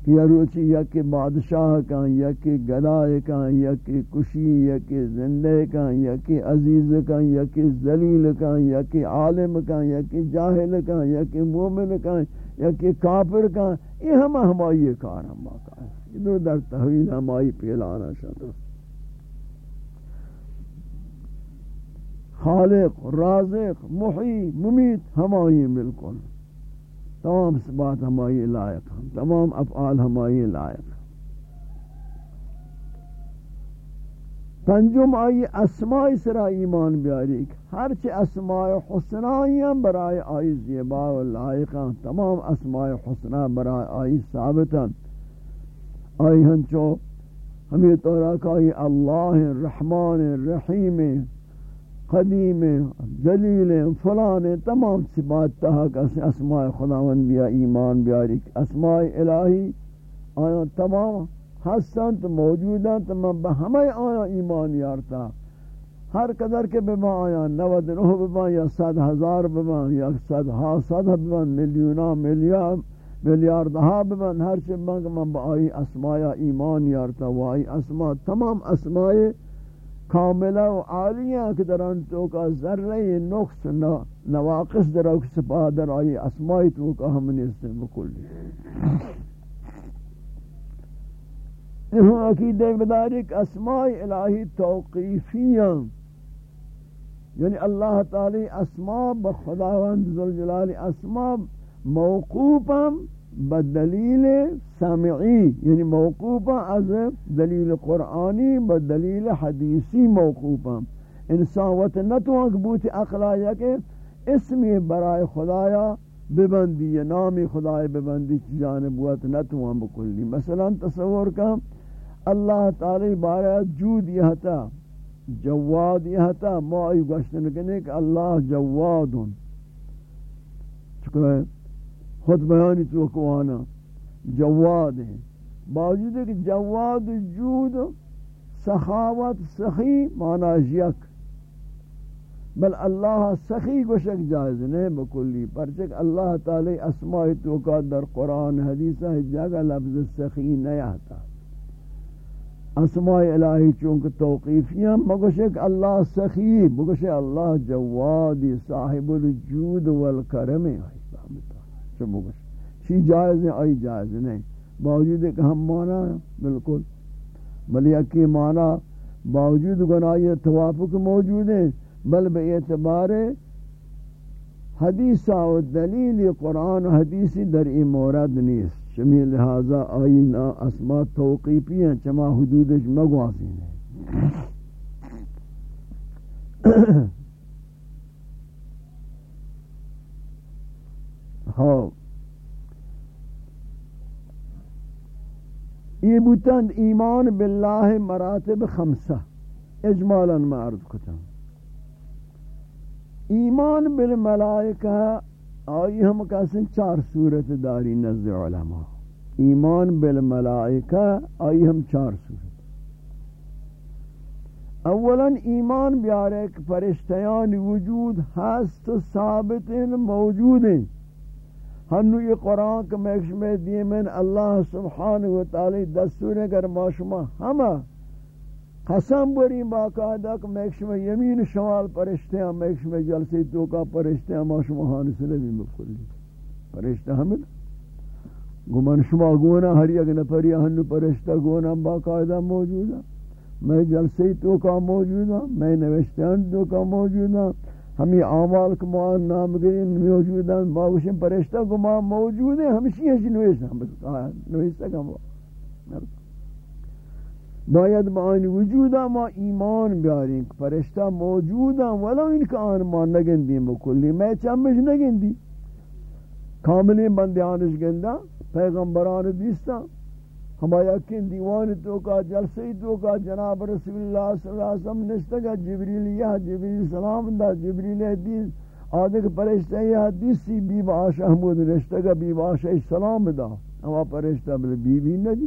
یا روچی یا کہ بادشاہ کا یا کہ گدائے کا یا کہ کشی یا کہ زندے کا یا کہ عزیز کا یا کہ ذلیل کا یا کہ عالم کا یا کہ جاہل کا یا کہ مومن کا یا کہ کافر کا یہ ہم ہمائی کار ہم کا ہے یہ دو در تحویل ہمائی پیلانا شاہ خالق رازق محی ممیت ہمائی بالکل تمام صفات ہمائی لائق تمام افعال ہمائی لائق پنجم آئی اسماء سرا ایمان بیاری ہر اسماء حسنائیاں برای آئی زیبا و لائقاں تمام اسماء حسنہ برای آئی ثابتاں آئی ہنچو، ہمیں طورا کہ اللہ الرحمن الرحیم قدیم، جلیل، فلان، تمام صفات تحق اسماء خداوند بیا ایمان بیاری اسماء الہی، آیا تمام حسن تو موجودہ تو میں آیا ایمان یارتا ہر قدر کے بما آیا، نود نو بما یا صد ہزار بما یا صد ہا، صد بما ملیونا ملیار ملیارد ہا بما ہر چیز میں بآئی اسماء ایمان یارتا وائی اسماء، تمام اسماء کاملہ و عالیہ کہ در ان تو کا ذرہ نقص نواقص در اوک سپا در آئی اسمائی تو کا ہم نے اس بکل انہوں عقیدہ بداری کہ اسمائی الہی توقیفیاں یعنی اللہ تعالی اسماء بخداوند ذوالجلال اسماء موقوفا بدلیل سمعی یعنی موقوفا از دلیل قرآنی بدلیل حدیثی موقوفا. انسان وقت نتوانک بوتی اقلایا کہ اسمی برای خدایا ببندی، یا نامی خدای ببندی چی جانب وقت نتوان بکلی. مثلا تصور کا اللہ تعالی بارے جود یہ تھا جواد یہ تھا ما ای گوشتن کنے کہ اللہ جوادن چکہ خود بیانی تو کوانا جواد ہیں۔ باوجود ہے کہ جواد جود، سخاوت سخی مانا یک۔ بل اللہ سخی گوشک جائز نہیں بکلی، پرچک اللہ تعالی اسماء توقع در قرآن حدیثہ جگہ لفظ سخی نہیں آتا اسماء الہی چونکہ توقیفیاں مگوشک اللہ سخی، مگوشک اللہ جوادی صاحب الجود والکرم چو مگوشک چی جائز ہے آئی جائز نہیں۔ باوجود ہے کہ ہم مانا ہے بالکل۔ بلی اکی مانا، باوجود گناہی توافق موجود ہیں، بل بے اعتبار حدیثہ و دلیل قرآن و حدیثی در ای مورد نیست۔ چمی لہذا آئینا اسما توقیفی ہیں، چما حدودش مگواسی ہیں [COUGHS] ہاں یہ بوتند ایمان باللہ مراتب خمسہ، اجمالا معرض کتا ایمان بالملائکہ، آئی ہم کہتے چار صورت داری نزد علماء۔ ایمان بالملائکہ، آئی ہم چار صورت۔ اولا ایمان بیارے کہ فرشتیان وجود ہست ثابت موجود ہیں ہنو یہ قرآن کا میکش میں دیئے میں اللہ سبحانہ وتعالی دستور اگر ما شما ہمہ قسم بری باقاعدہ کہ میں یمین شمال پرشتے ہیں میں جلسی تو پرشتے ہیں ما شما ہاں سے نبی مکلی پرشتہ ہمیں گمان شما گونا ہر یک نفری ہنو پرشتہ گونا باقاعدہ موجود ہے میں جلسی تو کا موجود ہے میں نوشتان تو کا موجود ہے ہمیں اعمال کو مان نام گئے موجود ہیں باوشن پرشتہ کو گمان موجود ہیں ہمشی ہمشی نوشتہ ہم نوشتہ کا موجود باید با آن وجود ما ایمان بیاریم که فرشتہ موجود ہیں ولو ان کا آن ما نگندیم بکلی میں چمش نگندی۔ کاملی بندیانش گندہ، پیغمبران دیستا ہمایا کن دیوان تو کا جلسی تو کا جناب رسول اللہ صلی اللہ علیہ وسلم نشتگا جبریل یہ جبریل سلام دا جبریل حدیث، آدھے کہ پرشتہ یہ حدیثی بی باش احمود نشتگا بی باش سلام دا۔ ہما پرشتہ بل بی بی ندی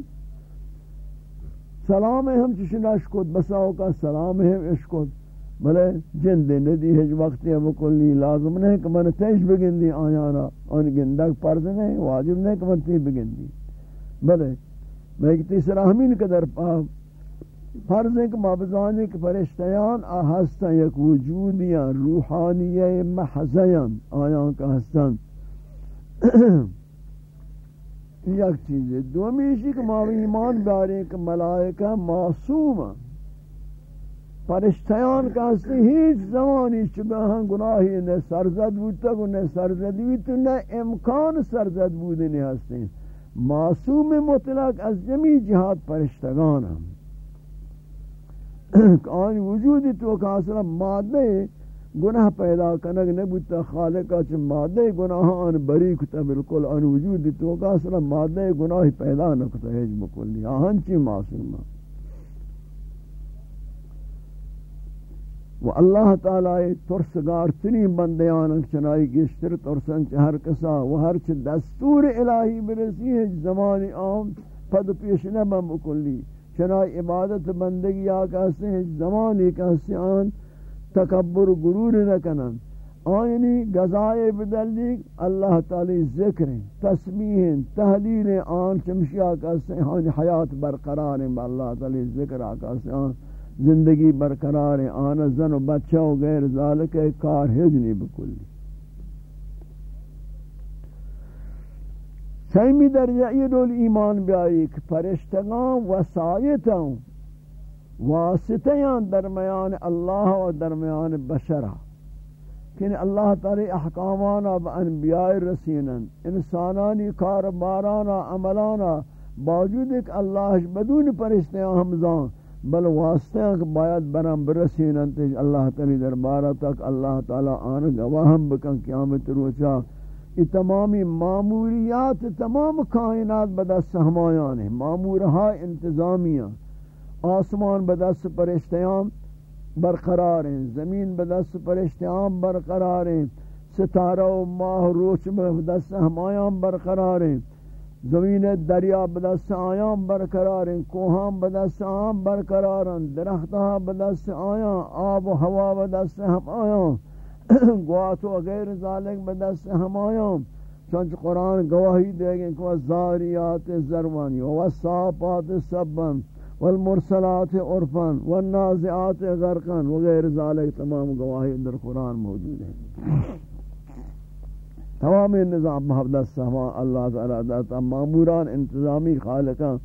سلام ہم چشن اشکت بساو کا سلام ہے اشکت بلے جن دے ندی ہج وقت ہے بکلی لازم نہیں کہ من تیش بگندی آیانا ان گندک پرد نہیں، واجب نہیں کہ من تی بگندی۔ بلے میں کہ تیسرا ہمین قدر پا فرض ہے کہ مابزانی کہ فرشتیان آہستا یک وجودیاں روحانیہ محضیان، آیان کا ہستان [CLEARS THROAT] یک چیز ہے۔ دومی اسی کہ ماں ایمان دارے کہ ملائکہ معصوم پرشتیان کا ہستی ہیچ زمانی چبہ ہاں گناہی نے سرزد بودتا کو نے سرزد بودتا نے امکان سرزد بودنی ہستی ہیں معصوم مطلق از جمی جہاد پرشتگان ہم۔ آن وجود تو کہ اصلا مادے گناہ پیدا کنگ نبوتا خالقہ چھ مادے گناہ آن بری کتا بالکل آن وجود تو کا اصلا مادے گناہ پیدا نکتا ہے مکلی آہن چی معصوم ہے و اللہ تعالی ترسگار تنی بندیان چنائی گشتر ترسن چھ ہر کسا و ہر چھ دستور الہی برسی ہے زمان عام پد پیش نبا مکلی چنائی عبادت بندگی آکا سے زمانی کسی آن تکبر غرور نہ کنن۔ آئینی گزائے بدلی اللہ تعالی ذکر تسبیح تحلیل آن چمشیا کا سہان حیات برقرار ہیں، اللہ تعالی ذکر آکا سے زندگی برقرار ہیں آن زن و بچہ و غیر ذالک کار ہجنی بکلی۔ سیمی درجہ یہ دول ایمان بیائی کہ فرشتگان وسائتاں واسطیان درمیان اللہ و درمیان بشرہ۔ کہ اللہ تعالی احکامانا با انبیاء رسینن، انسانانی کار بارانا عملانا، باوجود ایک اللہ بدون پرشتیاں ہمزان بل واسطے کہ باید برم برسینن تیج اللہ تعالی دربارہ تک اللہ تعالی آن گواہم بکن قیامت روچا یہ تمامی معمولیات تمام کائنات بدست ہمایان ہیں معمورہا انتظامیہ۔ آسمان بدست پرشتیاں برقرار ہیں، زمین بدست پرشتیاں برقرار ہیں۔ ستارہ و ماہ روچ بدست ہمایاں برقرار ہیں۔ زمین دریا بدست آیاں برقرار ہیں کوہاں بدست آیاں برقرار ہیں درختہ بدست آیاں آب و ہوا بدست ہم آیاں [CLEARS THROAT] گوات و غیر ذالک بدست ہم آیاں چونچ قرآن گواہی دے گئے کہ وزاریات زروانی وصافات سبن والمرسلات عرفا والنازعات غرقا وغیر ذالک تمام گواہی در قرآن موجود ہیں. [CLEARS THROAT] تمام نظام محبت سہما اللہ تعالی داتا معموران انتظامی خالقاں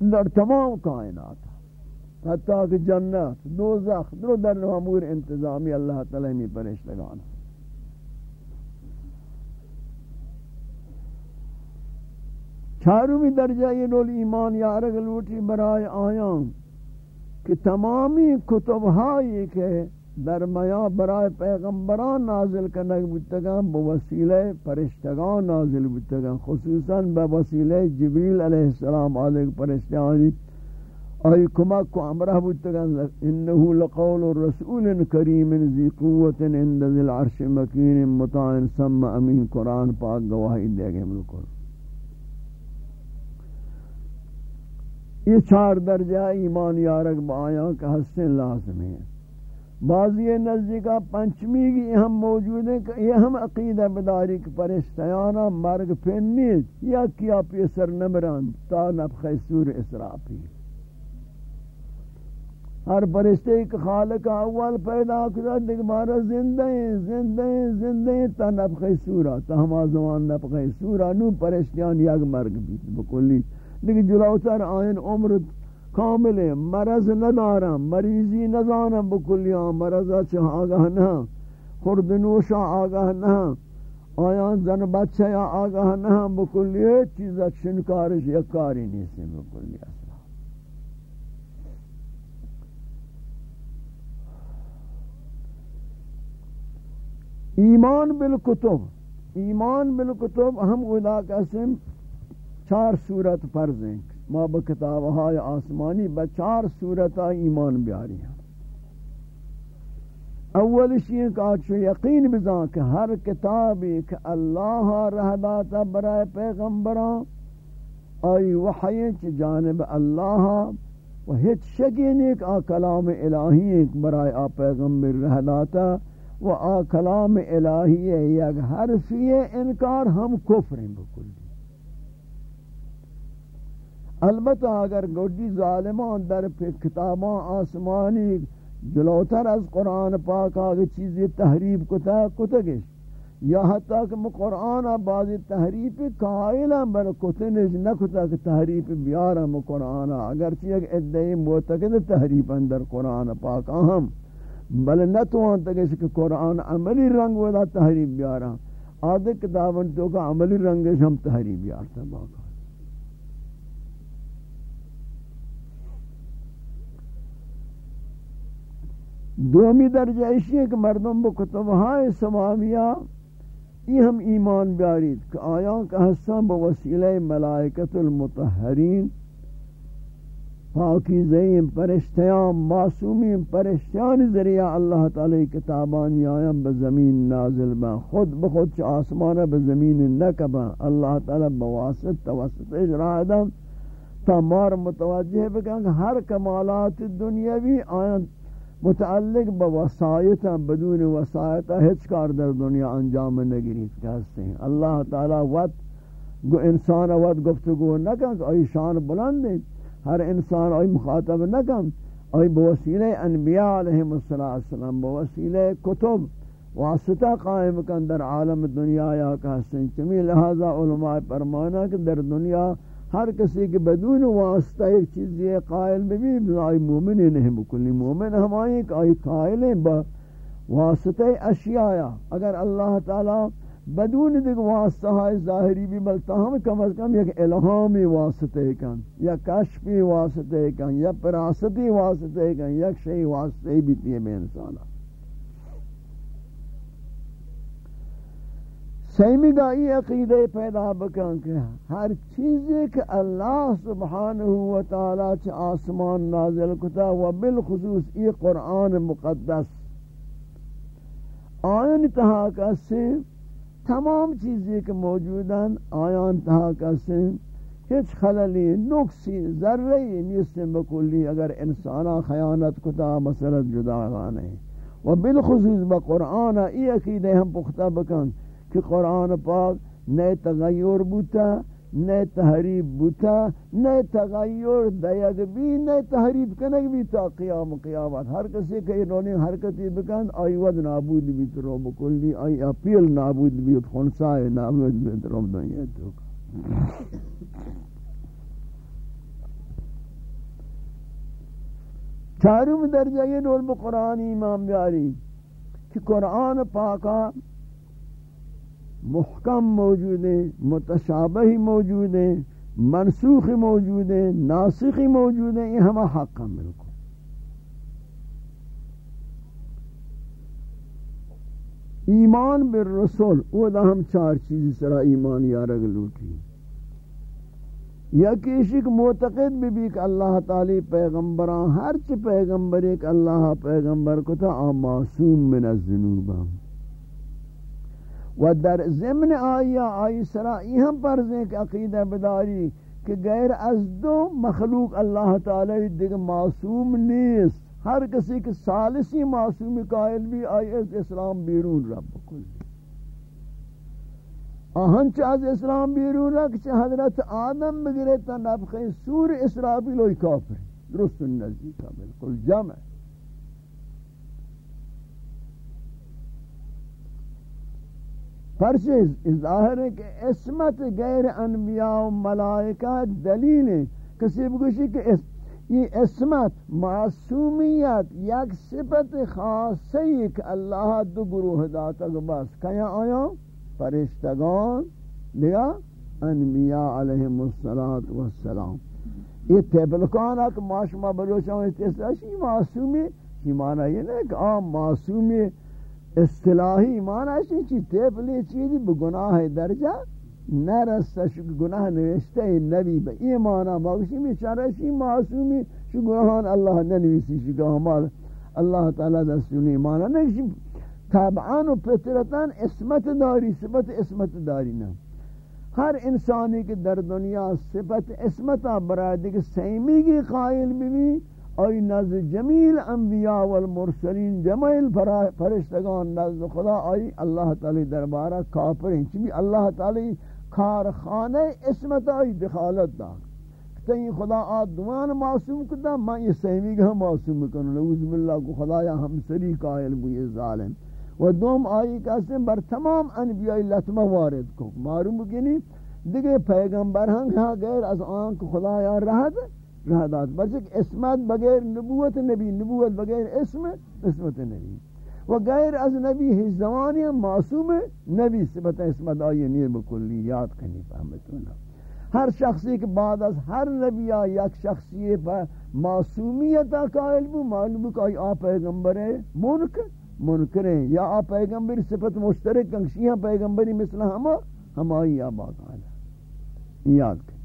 در تمام کائنات حتیٰ کہ جنت دوزخ درو در معمور انتظامی اللہ تعالی میں پرش لگانا۔ چارومی درجہ یہ نول ایمان یارگ لوٹی برائے آیاں کہ تمامی کتب ہائی کہ درمیان برائے پیغمبران نازل کنک بودتگان بوسیلہ پرشتگان نازل بودتگان، خصوصاً بوسیلہ جبریل علیہ السلام علیہ پرشتگانی آئی کمک کو امرہ بودتگان انہو لقول رسول کریم، ذی قوت اند ذی العرش مکین، مطاعن، سم امین، قرآن پاک گواہی دے گئے ملکل یہ چار درجہ ایمان یارک با کا حسن لازم ہے۔ بعضی نزدیکا پنچمی کی ہم موجود ہیں کہ یہ ہم عقیدہ بداری کے پرشتیانا مرگ پھنیت یا کیا پیسر نمران، تا نفخ سور اسرافی۔ ہر پرشتے ایک خالق اول پیدا کتا دیکھ مارا زندہ ہیں زندہ ہیں زندہ ہیں، تا نفخ سورا تا ہما زمان نفخ سورا نو پرشتیان یک مرگ بیت بکلی۔ دیکھ جلوتر آئین عمر کامل ہے مرض ندارم، مریضی نزانم بکلیاں مرض چھ آگاہ نہ، خرد نوشا آگاہ نہ، آیان زن بچہ یا آگاہ نہ بکلی چیزا چنکارش یا کاری نہیں سے بکلی ایمان بالکتب ایمان بالکتب، ہم خدا قسم چار صورت فرض ہیں۔ ما بکتاب های آسمانی بچار صورتا ایمان بیاری ہیں اولش یہ کہا چھو یقین بزان کہ ہر کتابی کہ اللہ رہ داتا برای پیغمبران آئی وحی چی جانب اللہ و ہیچ شکی نیک، آ کلام الہی ایک برای آ پیغمبر رہ داتا و آ کلام الہی یک حرفی انکار ہم کفریں بکلی البتہ اگر گوڑی ظالمان در کتاباں آسمانی جلوتر از قرآن پاک آگے چیزی تحریب کتا کتگش یا حتیٰ کہ قرآن بعضی تحریف قائلہ بر کتنج نکتا کہ تحریف بیارا قرآن، اگرچہ ایک ادعی معتقد تحریف اندر قرآن پاک اہم بل نتوان تکش کہ قرآن عملی رنگ ودا تحریف بیارا آدھے کتابن تو کا عملی رنگش ہم تحریف بیارتا باقا۔ دومی درجہ اسی ہے کہ مردم بکتبہائے سمامیہ یہ ہم ایمان بیارید کہ آیاں کا حسن بوسیلہ ملائکت المتحرین پاکی زیم پرشتیان معصومین پرشتیان ذریعہ اللہ تعالی کتابانی آیاں بزمین نازل با خود بخود چا آسمان بزمین نکبا اللہ تعالی بواسط توسط اجرائدم تا مار متوجہ بکن کہ ہر کمالات دنیاوی آیاں متعلق با وسائط بدون وسائط ہچ کار در دنیا انجام نگری کہتے ہیں اللہ تعالی ود گو انسان ود گفتگو نہ کہ ای شان بلند ہے ہر انسان ای مخاطب نہ کہ ای بوسیلہ انبیاء علیہم السلام بوسیلہ کتب واسطہ قائم کن در عالم دنیا یا کہتے ہیں چمی لہذا علماء فرمانا کہ در دنیا ہر کسی کے بدون واسطہ ایک چیز یہ قائل بھی بھی مومن نہیں بکلی مومن ہمائی آئی قائل ہیں با واسطہ اشیاء اگر اللہ تعالی بدون دیکھ واسطہ ہے ظاہری بھی بلتا ہم کم از کم یک الہامی واسطہ کن، یا کشفی واسطہ کن، یا پراستی واسطہ کن یک شئی واسطہ بھی تیئے بے سیمی گائی عقیدہ پیدا بکن کہ ہر چیزی کہ اللہ سبحانہ وتعالی چھ آسمان نازل کتا و بالخصوص ای قرآن مقدس آئین تہا کسی تمام چیزی کہ موجودن آیان تہا کسی ہیچ خللی نقصی ذرعی نیستن بکلی اگر انسانا خیانت کتا مسلط جدا غانے و بالخصوص با قرآن ای عقیدہ ہم پختہ بکن کہ قرآن پاک نئے تغیر بوتا، نئے تحریب بوتا، نئے تغیر دیگ بھی، نئے تحریب کنگ بھی تا قیام قیامت۔ ہر کسی کہ انہوں نے حرکتی بکن، آئی ود نابود بھی ترو بکلی آئی اپیل نابود بھی خونسائے نابود بھی ترو دنیا تو۔ چاروں درجہ یہ دول بقرآن امام بیاری کہ قرآن پاکا محکم موجود ہیں، متشابہ موجود ہیں، منسوخ موجود ہیں، ناسخ موجود ہیں، یہ ہمیں حق ہم بالکل ایمان بالرسول، وہ دا ہم چار چیز سرا ایمان یارگ لوٹی۔ یا کسی کو معتقد بھی بھی کہ اللہ تعالی پیغمبران ہر چی پیغمبر، ایک اللہ پیغمبر کو تھا آ معصوم من الزنوب ہم و در ضمن آیا آئی سرا ہم پرزیں کہ عقیدہ بداری کہ غیر از دو مخلوق اللہ تعالی دیکھ معصوم نیست. ہر کسی کے سالسی معصوم قائل بھی آئی از اسلام بیرون رب کل. آہن چاہز اسلام بیرون رکھ چاہ حضرت آدم بگرے تا نبخی سور اسرابی لوئی کافر. درست النزی کا بالکل جمع. ہے فرشز ظاہر ہے کہ اسمت غیر انبیاء و ملائکہ دلیل ہے۔ کسی بگوشی کہ یہ اسمت معصومیت یک صفت خاصی کہ اللہ دو گروہ داتا بس کیا آیا؟ فرشتگان، لیا؟ انبیاء علیہم السلام یہ تیبلکان ہے کہ معاشمہ بلوچہ ہوئے تیسرا شی معصومی، شی معنی یہ نہیں کہ آم معصومی اصطلاحی معنی چی چی تیپلی چیزی بگناہ درجہ نرستا شو گناہ نوشتے نبی با یہ معنی باقشی میں چرشی معصومی، شو گناہان اللہ ننویسی، شو گناہ اللہ تعالی دستونی معنی نہیں طبعان و پترتان اسمت داری، صفت اسمت داری نا. ہر انسانی کے در دنیا صفت اسمتا برای دیکھ سیمی کی قائل بھی ای نزد جمیل انبیاء والمرسلین، جمیل فرشتگان نزد خدا ای اللہ تعالی دربارہ کافر ہیں۔ چبی اللہ تعالی کارخانہ اسمت ای دخالت دا۔ تین خدا آد دوان معصوم کتا میں یہ سہمی گا معصوم کنو نعوذ باللہ کو خدا یا ہم سری قائل بوئی ظالم۔ و دوم آئی کہتے ہیں بر تمام انبیاء لطمہ وارد کو۔ معلوم بکنی دیگه پیغمبر ہم ہاں غیر از آن کو خدا یا رہد رہ داد بلکہ اسمت بغیر نبوت نبی، نبوت بغیر اسم، اسمت نبی۔ و غیر از نبی ہیچ زمانی معصوم نبی صفت اسمت آئی نیر بکلی، یاد کنی فهمتونا ہر شخصی کے بعد از ہر نبی یک شخصی پر معصومیتا قائل بو، معلوم کہ آ پیغمبر منکر منکر ہیں۔ یا آ پیغمبر صفت مشترک کنشیاں پیغمبری مثل ہم ہم آئی آباد آنا۔ یاد کنی۔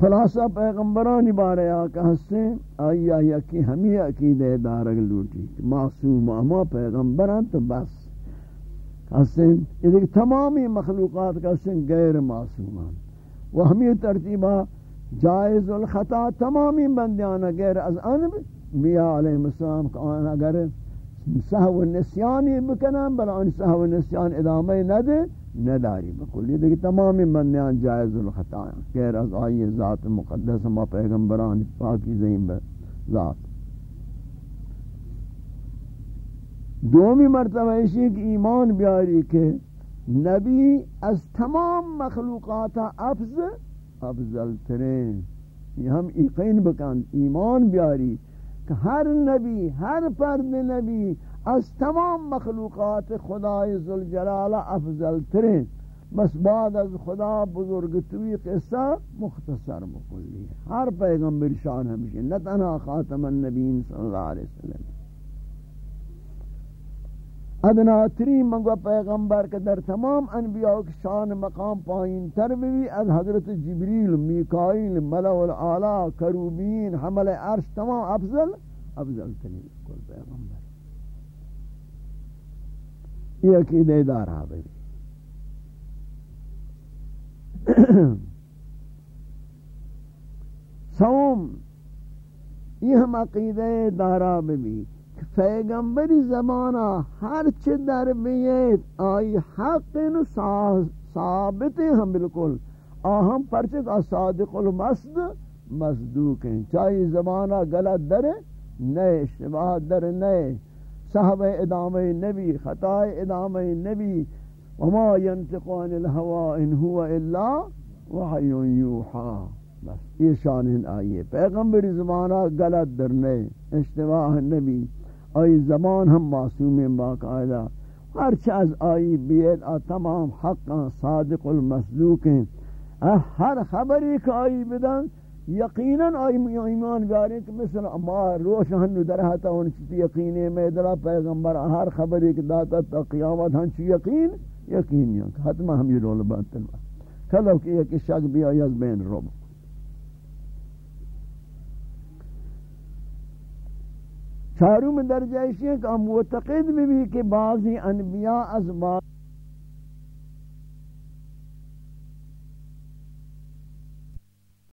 خلاصہ پیغمبرانی بارے آکا ہستے آئی آئی کی ہمی عقید دارگ لوٹی۔ معصوم اما پیغمبران تو بس۔ ہستے یہ تمامی مخلوقات کا ہستے غیر معصومان۔ وہ ہمی ترتیبہ جائز الخطا تمامی بندیانا غیر از انب بیا علیہ السلام کا اگر سہو نسیانی بکنن، بل آن سہو نسیان ادامه نده نداری بکلی دیکھ تمامی بندیان جائز الخطا ہیں. غیر از آئی ذات مقدس، ما پیغمبران پاکی زیم ذات. دومی مرتبہ اسی کہ ایمان بیاری کہ نبی از تمام مخلوقات افضل افضل ترین. یہ ہم یقین بکن، ایمان بیاری کہ ہر نبی، ہر فرد نبی از تمام مخلوقات خدای ذوالجلال افضل ترین بس بعد از خدا بزرگ توی قصہ مختصر مکلی ہر پیغمبر شان ہمشہ نہ تنہا خاتم النبین صلی اللہ علیہ وسلم. ادنا تری منگو پیغمبر کے در تمام انبیاء کی شان مقام پائین تر بھی از حضرت جبریل، میکائیل ملو العلا، کروبین، حمل عرش، تمام افضل افضل ترین کل پیغمبر. یہ عقیدہ دار آبی سوم، یہ ہم عقیدہ دارا بھی پیغمبری زمانہ ہر چی در بیت آئی حق نو ثابت ہم بالکل۔ آہم پرچک صادق المصد مصدوق ہیں۔ چاہی زمانہ غلط در نئے اشتباہ در نئے۔ صحب ادام نبی خطا ادام نبی، وما ينطق عن الهوى ان هو الا وحي يوحى۔ بس، یہ شان آئیے پیغمبر زمانہ غلط در نئے اشتباہ نبی۔ آئی زمان ہم معصوم باقاعدہ۔ ہر چیز آئی بیت آ، تمام حقا صادق المصدوق ہیں۔ ہر خبری کا آئی بدن یقیناً ایمان بیاریں کہ مثل ما روش ہنو درہتا ہون چیتی یقینے میں دلا پیغمبر ہر خبری کی داتا تا قیامت ہن چی یقین؟ یقین یک حتما ہم یہ رول بانتن کلو کہ ایک شک بھی آئی بین روب چاروں میں درجہ اسی ہے کہ ہم معتقد بھی بھی کہ بعضی انبیاء از بعض